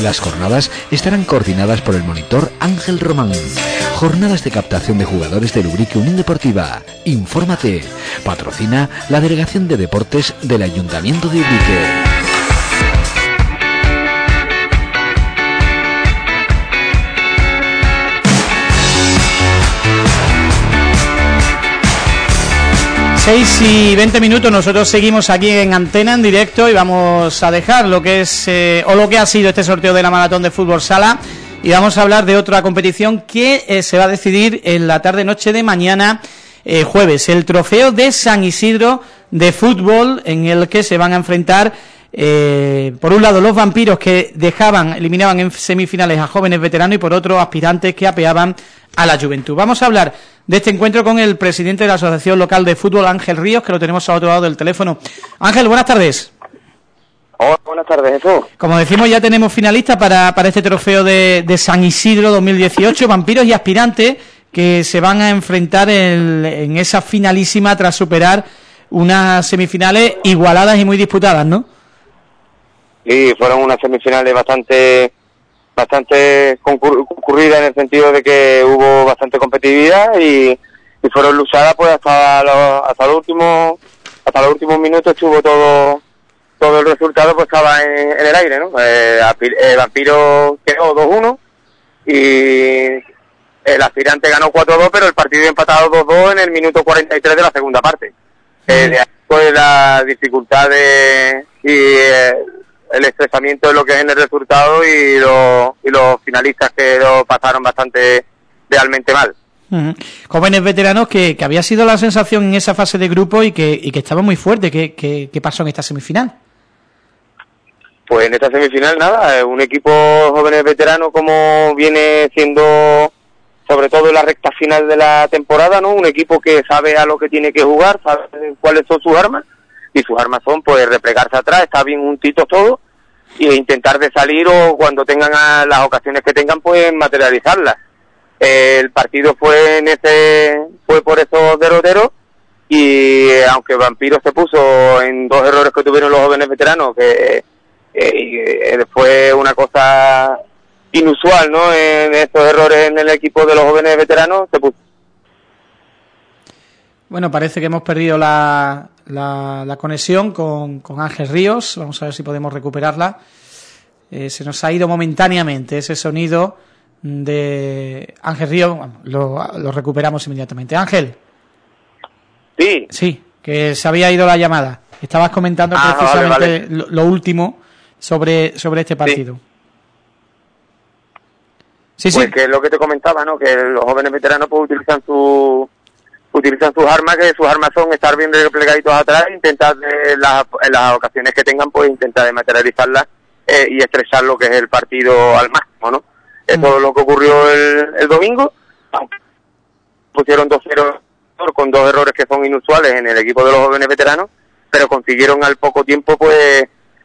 Las jornadas estarán coordinadas por el monitor Ángel Román. Jornadas de captación de jugadores de Lubrique Unión Deportiva. Infórmate. Patrocina la Delegación de Deportes del Ayuntamiento de Ubrique. Seis y 20 minutos, nosotros seguimos aquí en antena en directo y vamos a dejar lo que es eh, o lo que ha sido este sorteo de la maratón de fútbol sala y vamos a hablar de otra competición que eh, se va a decidir en la tarde-noche de mañana, eh, jueves, el trofeo de San Isidro de fútbol en el que se van a enfrentar por un lado los vampiros que dejaban, eliminaban en semifinales a jóvenes veteranos y por otro aspirantes que apeaban a la juventud. Vamos a hablar de este encuentro con el presidente de la Asociación Local de Fútbol, Ángel Ríos, que lo tenemos al otro lado del teléfono. Ángel, buenas tardes. Hola, buenas tardes, Como decimos, ya tenemos finalistas para, para este trofeo de, San Isidro 2018, vampiros y aspirantes que se van a enfrentar en, en esa finalísima tras superar unas semifinales igualadas y muy disputadas, ¿no? Sí, fueron unas semifinales bastante bastante concurridas en el sentido de que hubo bastante competitividad y, y fueron luchadas pues hasta los, hasta los últimos hasta los últimos minutos estuvo todo todo el resultado pues estaba en, en el aire, ¿no? Eh, Api- eh, Vampiro quedó 2-1 y el aspirante ganó 4-2, pero el partido empatado 2-2 en el minuto 43 de la segunda parte. Eh, de ahí, pues la dificultad de, y eh, el estresamiento de lo que es en el resultado y, los y los finalistas que lo pasaron bastante realmente mal. Jóvenes veteranos que, que había sido la sensación en esa fase de grupo y que, y que estaba muy fuerte. ¿Qué, qué, qué pasó en esta semifinal? Pues en esta semifinal nada, eh, un equipo jóvenes veteranos como viene siendo sobre todo en la recta final de la temporada, ¿no? Un equipo que sabe a lo que tiene que jugar, sabe cuáles son sus armas y sus armas son pues replegarse atrás, está bien juntitos todo y intentar de salir o cuando tengan a- las ocasiones que tengan pues materializarlas. El partido fue en ese fue por esos derroteros y aunque Vampiro se puso en dos errores que tuvieron los jóvenes veteranos que eh, eh, fue una cosa inusual, ¿no? En estos errores en el equipo de los jóvenes veteranos se puso Bueno, parece que hemos perdido la, la, la conexión con, con Ángel Ríos. Vamos a ver si podemos recuperarla. Eh, se nos ha ido momentáneamente ese sonido de Ángel Ríos. Bueno, lo, lo recuperamos inmediatamente. Ángel, Sí, sí, que se había ido la llamada. Estabas comentando Ah, precisamente vale, vale. Lo, lo último sobre, sobre este partido. Sí, sí. pues que es lo que te comentaba, ¿no? Que los jóvenes veteranos pues utilizan su utilizan sus armas, que sus armas son estar bien replegaditos atrás, intentar de las, en las ocasiones que tengan, pues intentar materializarlas eh, y estresar lo que es el partido al máximo, ¿no? Eso es lo que ocurrió el, el domingo, aunque pusieron 2-0 con dos errores que son inusuales en el equipo de los jóvenes veteranos, pero consiguieron al poco tiempo, pues,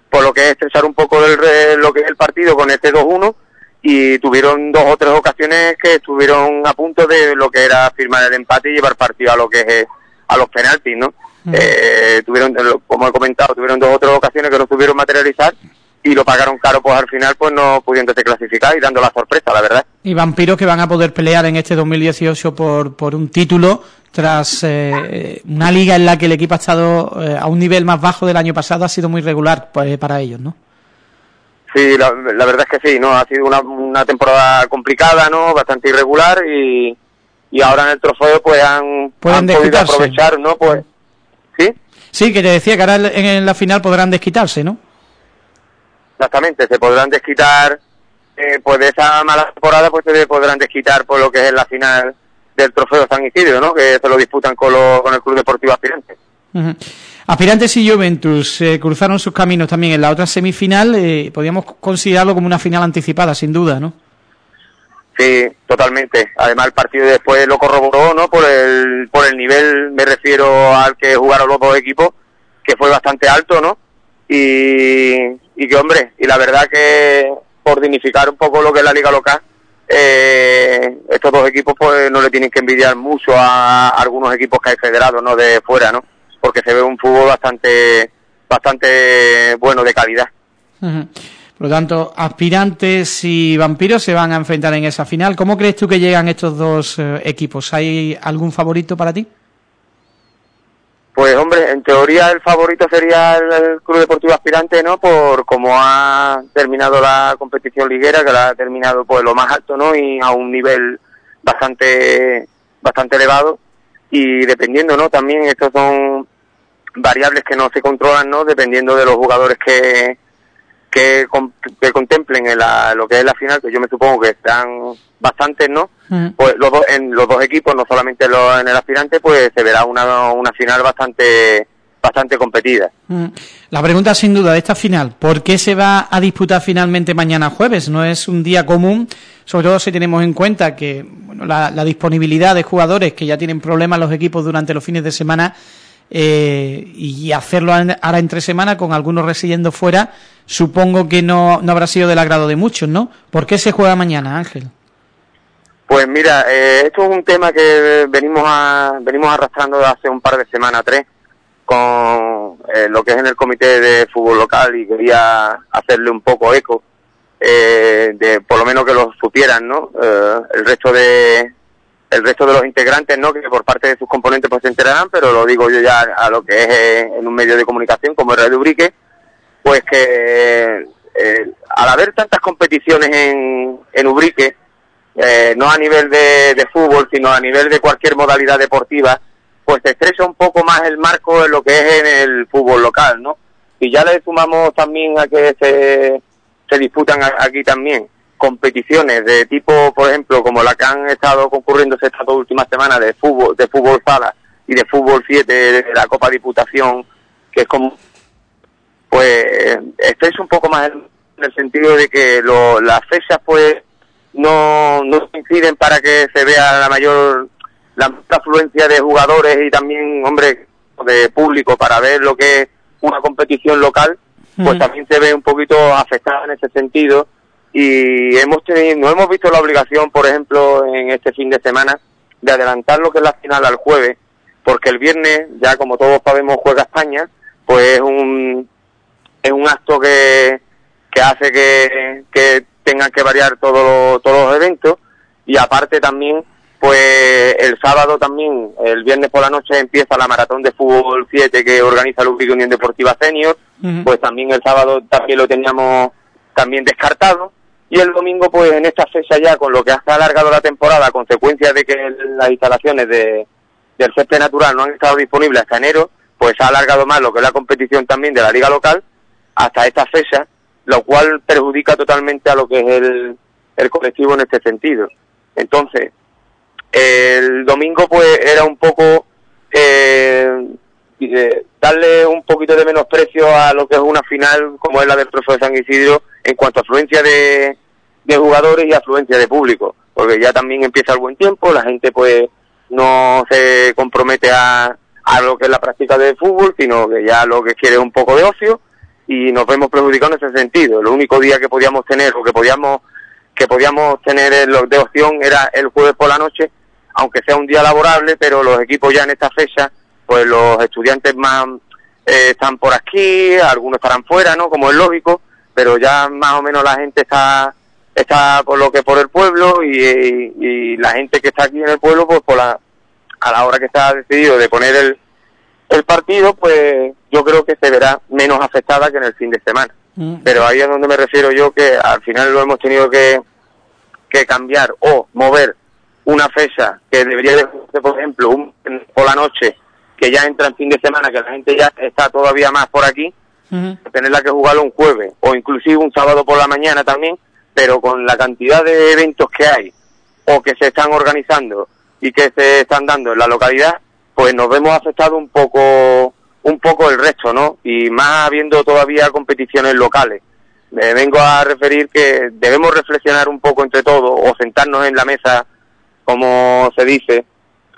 por lo que es estresar un poco el, lo que es el partido con este 2-1 y tuvieron dos o tres ocasiones que estuvieron a punto de lo que era firmar el empate y llevar partido a lo que es eh, a los penaltis, ¿no? Eh, tuvieron, como he comentado, tuvieron dos o tres ocasiones que no pudieron materializar y lo pagaron caro, pues al final, pues no pudiéndose clasificar y dando la sorpresa, la verdad. y vampiros que van a poder pelear en este 2018 por, por un título tras eh, una liga en la que el equipo ha estado eh, a un nivel más bajo del año pasado, ha sido muy regular pues, para ellos, ¿no? Sí, la, la verdad es que sí, ¿no? Ha sido una, una temporada complicada, ¿no? Bastante irregular y, y ahora en el trofeo pues han, han podido aprovechar, ¿no? Pues, ¿sí? Sí, que te decía que ahora en, la final podrán desquitarse, ¿no? Exactamente, se podrán desquitar, eh, pues de esa mala temporada, pues se podrán desquitar por lo que es la final del trofeo San Isidro, ¿no? Que se lo disputan con, lo- con el Club Deportivo Aspirante. Ujú. Aspirantes y Juventus eh, cruzaron sus caminos también en la otra semifinal, eh, podríamos considerarlo como una final anticipada, sin duda, ¿no? Sí, totalmente. Además el partido después lo corroboró, ¿no? Por el, por el nivel, me refiero al que jugaron los dos equipos, que fue bastante alto, ¿no? Y, y que hombre, y la verdad que por dignificar un poco lo que es la liga local, eh, estos dos equipos pues no le tienen que envidiar mucho a, algunos equipos que hay federados, ¿no? De fuera, ¿no? Porque se ve un fútbol bastante, bastante bueno de calidad. Por lo tanto, aspirantes y vampiros se van a enfrentar en esa final. ¿Cómo crees tú que llegan estos dos eh, equipos? ¿Hay algún favorito para ti? Pues hombre, en teoría el favorito sería el, el Club Deportivo Aspirante, ¿no? Por cómo ha terminado la competición liguera, que la ha terminado pues lo más alto, ¿no? Y a un nivel bastante bastante elevado y dependiendo, ¿no? También estos son variables que no se controlan, ¿no? Dependiendo de los jugadores que que, con- que contemplen en la- lo que es la final, que yo me supongo que están bastantes, ¿no? Ujú. pues los dos, en los dos equipos, no solamente los, en el aspirante, pues se verá una, una final bastante bastante competida. Mm. La pregunta sin duda de esta final, ¿por qué se va a disputar finalmente mañana jueves? No es un día común, sobre todo si tenemos en cuenta que bueno, la, la disponibilidad de jugadores que ya tienen problemas los equipos durante los fines de semana eh, y hacerlo ahora entre semana con algunos residiendo fuera, supongo que no, no habrá sido del agrado de muchos, ¿no? ¿Por qué se juega mañana, Ángel? Pues mira, eh, esto es un tema que venimos a, venimos arrastrando hace un par de semanas, tres, con eh, lo que es en el comité de fútbol local y quería hacerle un poco eco, eh, de por lo menos que lo supieran, ¿no? Eh, el resto de, el resto de los integrantes, ¿no? Que por parte de sus componentes pues se enterarán, pero lo digo yo ya a lo que es eh, en un medio de comunicación como el Radio Ubrique, pues que eh, al haber tantas competiciones en, en Ubrique, eh, no a nivel de, fútbol, sino a nivel de cualquier modalidad deportiva, pues se estresa un poco más el marco de lo que es en el fútbol local, ¿no? Y ya le sumamos también a que se, se disputan aquí también competiciones de tipo, por ejemplo, como la que han estado concurriendo estas dos últimas semanas de fútbol, de fútbol sala y de fútbol 7 de la Copa Diputación, que es como, pues, es un poco más en el sentido de que lo, las fechas, pues, no, no coinciden para que se vea la mayor, la afluencia de jugadores y también, hombre, de público para ver lo que es una competición local, pues también se ve un poquito afectada en ese sentido y hemos tenido, no hemos visto la obligación, por ejemplo, en este fin de semana, de adelantar lo que es la final al jueves, porque el viernes, ya como todos sabemos, juega España, pues es un, es un acto que, que hace que, que tengan que variar todos todos los eventos, y aparte también, pues el sábado también, el viernes por la noche empieza la maratón de fútbol 7 que organiza la Unión Deportiva Senior, pues también el sábado también lo teníamos también descartado, y el domingo, pues en esta fecha ya, con lo que ha alargado la temporada, a consecuencia de que las instalaciones de, del césped natural no han estado disponibles hasta enero, pues ha alargado más lo que es la competición también de la liga local hasta esta fecha, lo cual perjudica totalmente a lo que es el, el colectivo en este sentido. Entonces, el domingo pues era un poco eh, darle un poquito de menosprecio a lo que es una final como es la del Trofeo de San Isidro en cuanto a afluencia de, de jugadores y afluencia de público, porque ya también empieza el buen tiempo, la gente pues no se compromete a, a lo que es la práctica del fútbol, sino que ya lo que quiere es un poco de ocio y nos vemos perjudicados en ese sentido. El único día que podíamos tener o que podíamos que podíamos tener de opción era el jueves por la noche, aunque sea un día laborable, pero los equipos ya en esta fecha, pues los estudiantes más eh, están por aquí, algunos estarán fuera, ¿no? Como es lógico, pero ya más o menos la gente está está por lo que por el pueblo y, la gente que está aquí en el pueblo pues por la a la hora que está decidido de poner el, el partido pues yo creo que se verá menos afectada que en el fin de semana mm. pero ahí es donde me refiero yo que al final lo hemos tenido que, que cambiar o mover una fecha que debería de por ejemplo un, por la noche que ya entra en fin de semana que la gente ya está todavía más por aquí tenerla que jugarlo un jueves o inclusive un sábado por la mañana también, pero con la cantidad de eventos que hay o que se están organizando y que se están dando en la localidad, pues nos vemos afectado un poco un poco el resto, ¿no? Y más habiendo todavía competiciones locales. Me vengo a referir que debemos reflexionar un poco entre todos o sentarnos en la mesa, como se dice,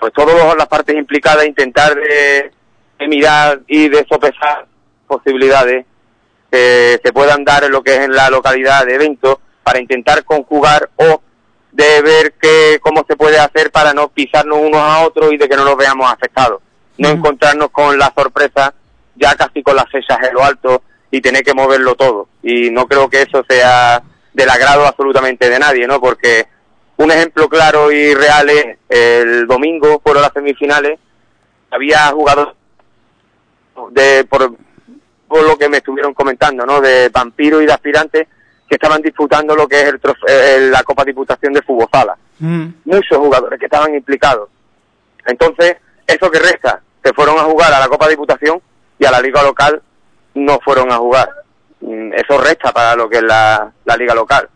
pues todas las partes implicadas intentar de, de mirar y de sopesar posibilidades que se puedan dar en lo que es en la localidad de eventos para intentar conjugar o de ver que, cómo se puede hacer para no pisarnos unos a otros y de que no nos veamos afectados. No encontrarnos con la sorpresa ya casi con las fechas en lo alto y tener que moverlo todo. Y no creo que eso sea del agrado absolutamente de nadie, ¿no? Porque un ejemplo claro y real es el domingo por las semifinales había jugadores de por lo que me estuvieron comentando, ¿no? De vampiros y de aspirantes que estaban disputando lo que es el la Copa Diputación de Fútbol Sala. Mm. Muchos jugadores que estaban implicados. Entonces, eso que resta, se fueron a jugar a la Copa Diputación y a la Liga Local no fueron a jugar. Mm, eso resta para lo que es la, Liga Local.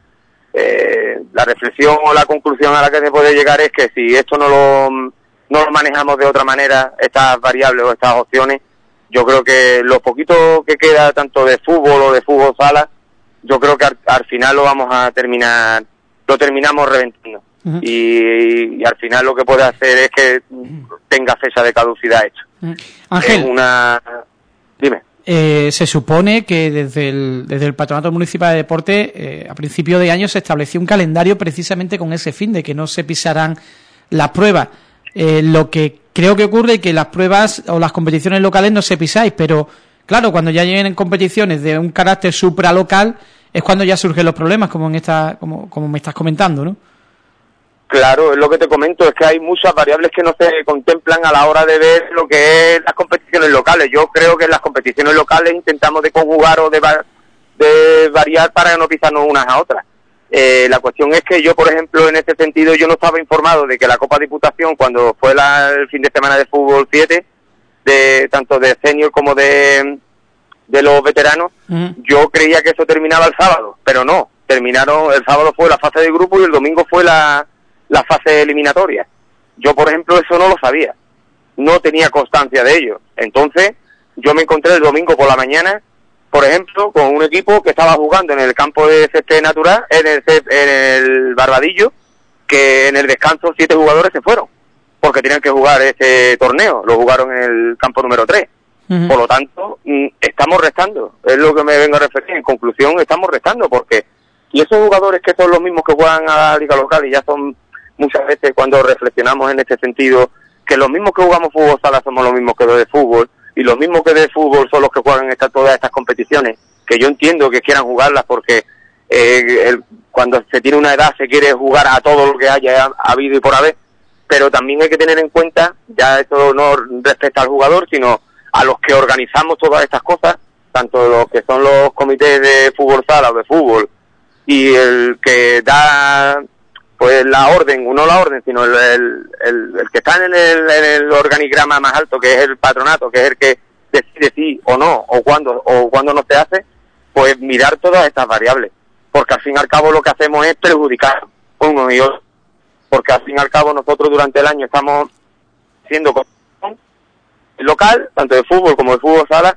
Eh, la reflexión o la conclusión a la que se puede llegar es que si esto no lo, no lo manejamos de otra manera, estas variables o estas opciones, yo creo que lo poquito que queda tanto de fútbol o de fútbol sala, yo creo que al, final lo vamos a terminar, lo terminamos reventando. y, al final lo que puede hacer es que tenga fecha de caducidad hecha. Ángel. una... Dime. Eh, se supone que desde el, desde el Patronato Municipal de Deporte eh, a principio de año se estableció un calendario precisamente con ese fin de que no se pisarán las pruebas. Eh, lo que creo que ocurre es que las pruebas o las competiciones locales no se pisáis, pero claro, cuando ya lleguen en competiciones de un carácter supralocal es cuando ya surgen los problemas, como en esta como, como me estás comentando, ¿no? Claro, es lo que te comento, es que hay muchas variables que no se contemplan a la hora de ver lo que es las competiciones locales. Yo creo que en las competiciones locales intentamos de conjugar o de, de variar para no pisarnos unas a otras. Eh, la cuestión es que yo, por ejemplo, en este sentido, yo no estaba informado de que la Copa Diputación, cuando fue el fin de semana de fútbol 7, de tanto de senior como de, de los veteranos, yo creía que eso terminaba el sábado, pero no, terminaron, el sábado fue la fase de grupo y el domingo fue la, la fase eliminatoria. Yo, por ejemplo, eso no lo sabía, no tenía constancia de ello. Entonces, yo me encontré el domingo por la mañana por ejemplo, con un equipo que estaba jugando en el campo de césped natural, en el, en el Barbadillo, que en el descanso siete jugadores se fueron, porque tenían que jugar ese torneo, lo jugaron en el campo número 3. Por lo tanto, mm, estamos restando, es lo que me vengo a referir. En conclusión, estamos restando, porque y esos jugadores que son los mismos que juegan a la liga local y ya son muchas veces cuando reflexionamos en este sentido, que los mismos que jugamos fútbol sala somos los mismos que los de fútbol, y los mismos que de fútbol son los que juegan todas estas competiciones, que yo entiendo que quieran jugarlas porque eh, cuando se tiene una edad se quiere jugar a todo lo que haya habido y por haber, pero también hay que tener en cuenta, ya esto no respecta al jugador, sino a los que organizamos todas estas cosas, tanto los que son los comités de fútbol sala o de fútbol, y el que da pues la orden, no la orden, sino el, el, el, que está en el, en el, organigrama más alto, que es el patronato, que es el que decide sí o no, o cuándo, o cuándo no se hace, pues mirar todas estas variables. Porque al fin y al cabo lo que hacemos es perjudicar uno y otro. Porque al fin y al cabo nosotros durante el año estamos siendo local, tanto de fútbol como de fútbol sala,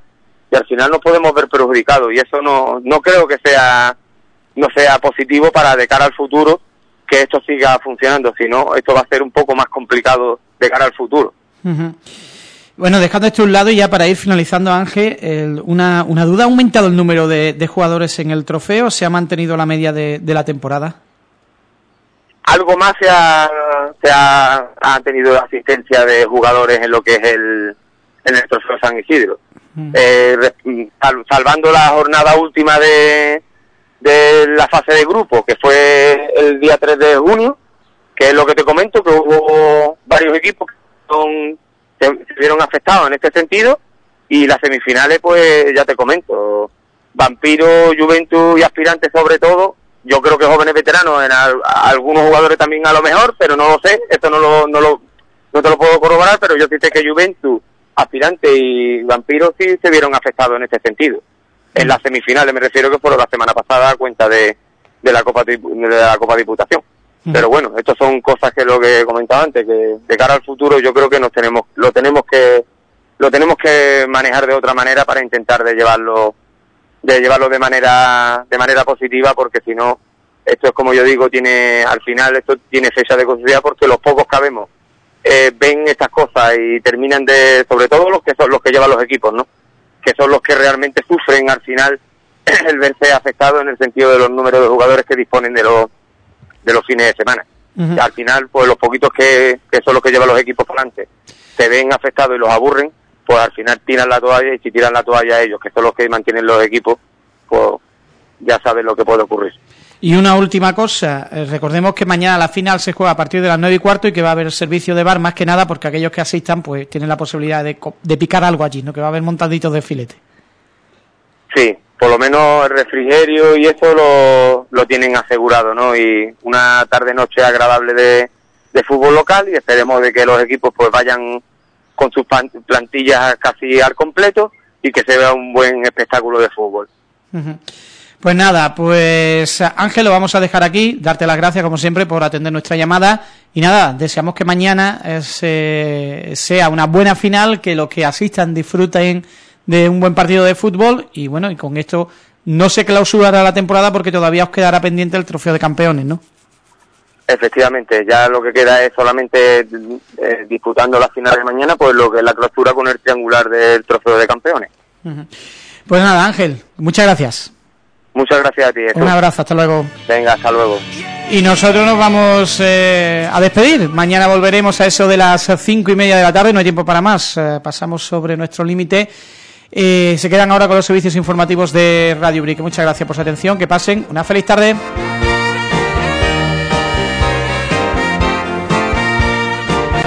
y al final nos podemos ver perjudicados. Y eso no, no creo que sea, no sea positivo para de cara al futuro que esto siga funcionando, si no, esto va a ser un poco más complicado de cara al futuro. Bueno, dejando esto a un lado y ya para ir finalizando, Ángel, una, una, duda, ¿ha aumentado el número de, jugadores en el trofeo se ha mantenido la media de, la temporada? Algo más se ha, se ha, tenido asistencia de jugadores en lo que es el, en el trofeo San Isidro. Eh, salvando la jornada última de, de la fase de grupo, que fue el día 3 de junio, que es lo que te comento, que hubo varios equipos que son, se, vieron afectados en este sentido, y las semifinales, pues ya te comento, Vampiro, Juventus y Aspirantes sobre todo, yo creo que jóvenes veteranos, en algunos jugadores también a lo mejor, pero no lo sé, esto no lo, no lo, no te lo puedo corroborar, pero yo sí sé que Juventus, Aspirantes y Vampiro sí se vieron afectados en este sentido en las semifinales, me refiero que fueron la semana pasada a cuenta de, de la Copa de la Copa Diputación. Pero bueno, estas son cosas que lo que he comentado antes, que de cara al futuro yo creo que nos tenemos, lo tenemos que, lo tenemos que manejar de otra manera para intentar de llevarlo, de llevarlo de manera, de manera positiva, porque si no, esto es como yo digo, tiene, al final esto tiene fecha de construida porque los pocos que vemos eh, ven estas cosas y terminan de, sobre todo los que son los que llevan los equipos, ¿no? Que son los que realmente sufren al final el verse afectado en el sentido de los números de jugadores que disponen de los de los fines de semana. al final, pues los poquitos que, que son los que llevan los equipos adelante se ven afectados y los aburren, pues al final tiran la toalla y si tiran la toalla ellos, que son los que mantienen los equipos, pues ya saben lo que puede ocurrir. Y una última cosa, eh, recordemos que mañana la final se juega a partir de las nueve y cuarto y que va a haber servicio de bar más que nada porque aquellos que asistan pues tienen la posibilidad de, de picar algo allí, ¿no? que va a haber montaditos de filete. Sí, por lo menos el refrigerio y eso lo, lo tienen asegurado, ¿no? Y una tarde-noche agradable de, de fútbol local y esperemos de que los equipos pues vayan con sus plantillas casi al completo y que se vea un buen espectáculo de fútbol. Pues nada, pues Ángel, lo vamos a dejar aquí, darte las gracias como siempre por atender nuestra llamada y nada, deseamos que mañana eh, sea una buena final, que los que asistan disfruten de un buen partido de fútbol y bueno, y con esto no se clausurará la temporada porque todavía os quedará pendiente el trofeo de campeones, ¿no? Efectivamente, ya lo que queda es solamente eh, disputando la final de mañana, pues lo que es la clausura con el triangular del trofeo de campeones. Pues nada, Ángel, muchas gracias. Muchas gracias a ti. Un abrazo, hasta luego. Venga, hasta luego. Y nosotros nos vamos eh, a despedir. Mañana volveremos a eso de las cinco y media de la tarde, no hay tiempo para más. Eh, pasamos sobre nuestro límite. Eh, se quedan ahora con los servicios informativos de Radio Brick. Muchas gracias por su atención. Que pasen una feliz tarde.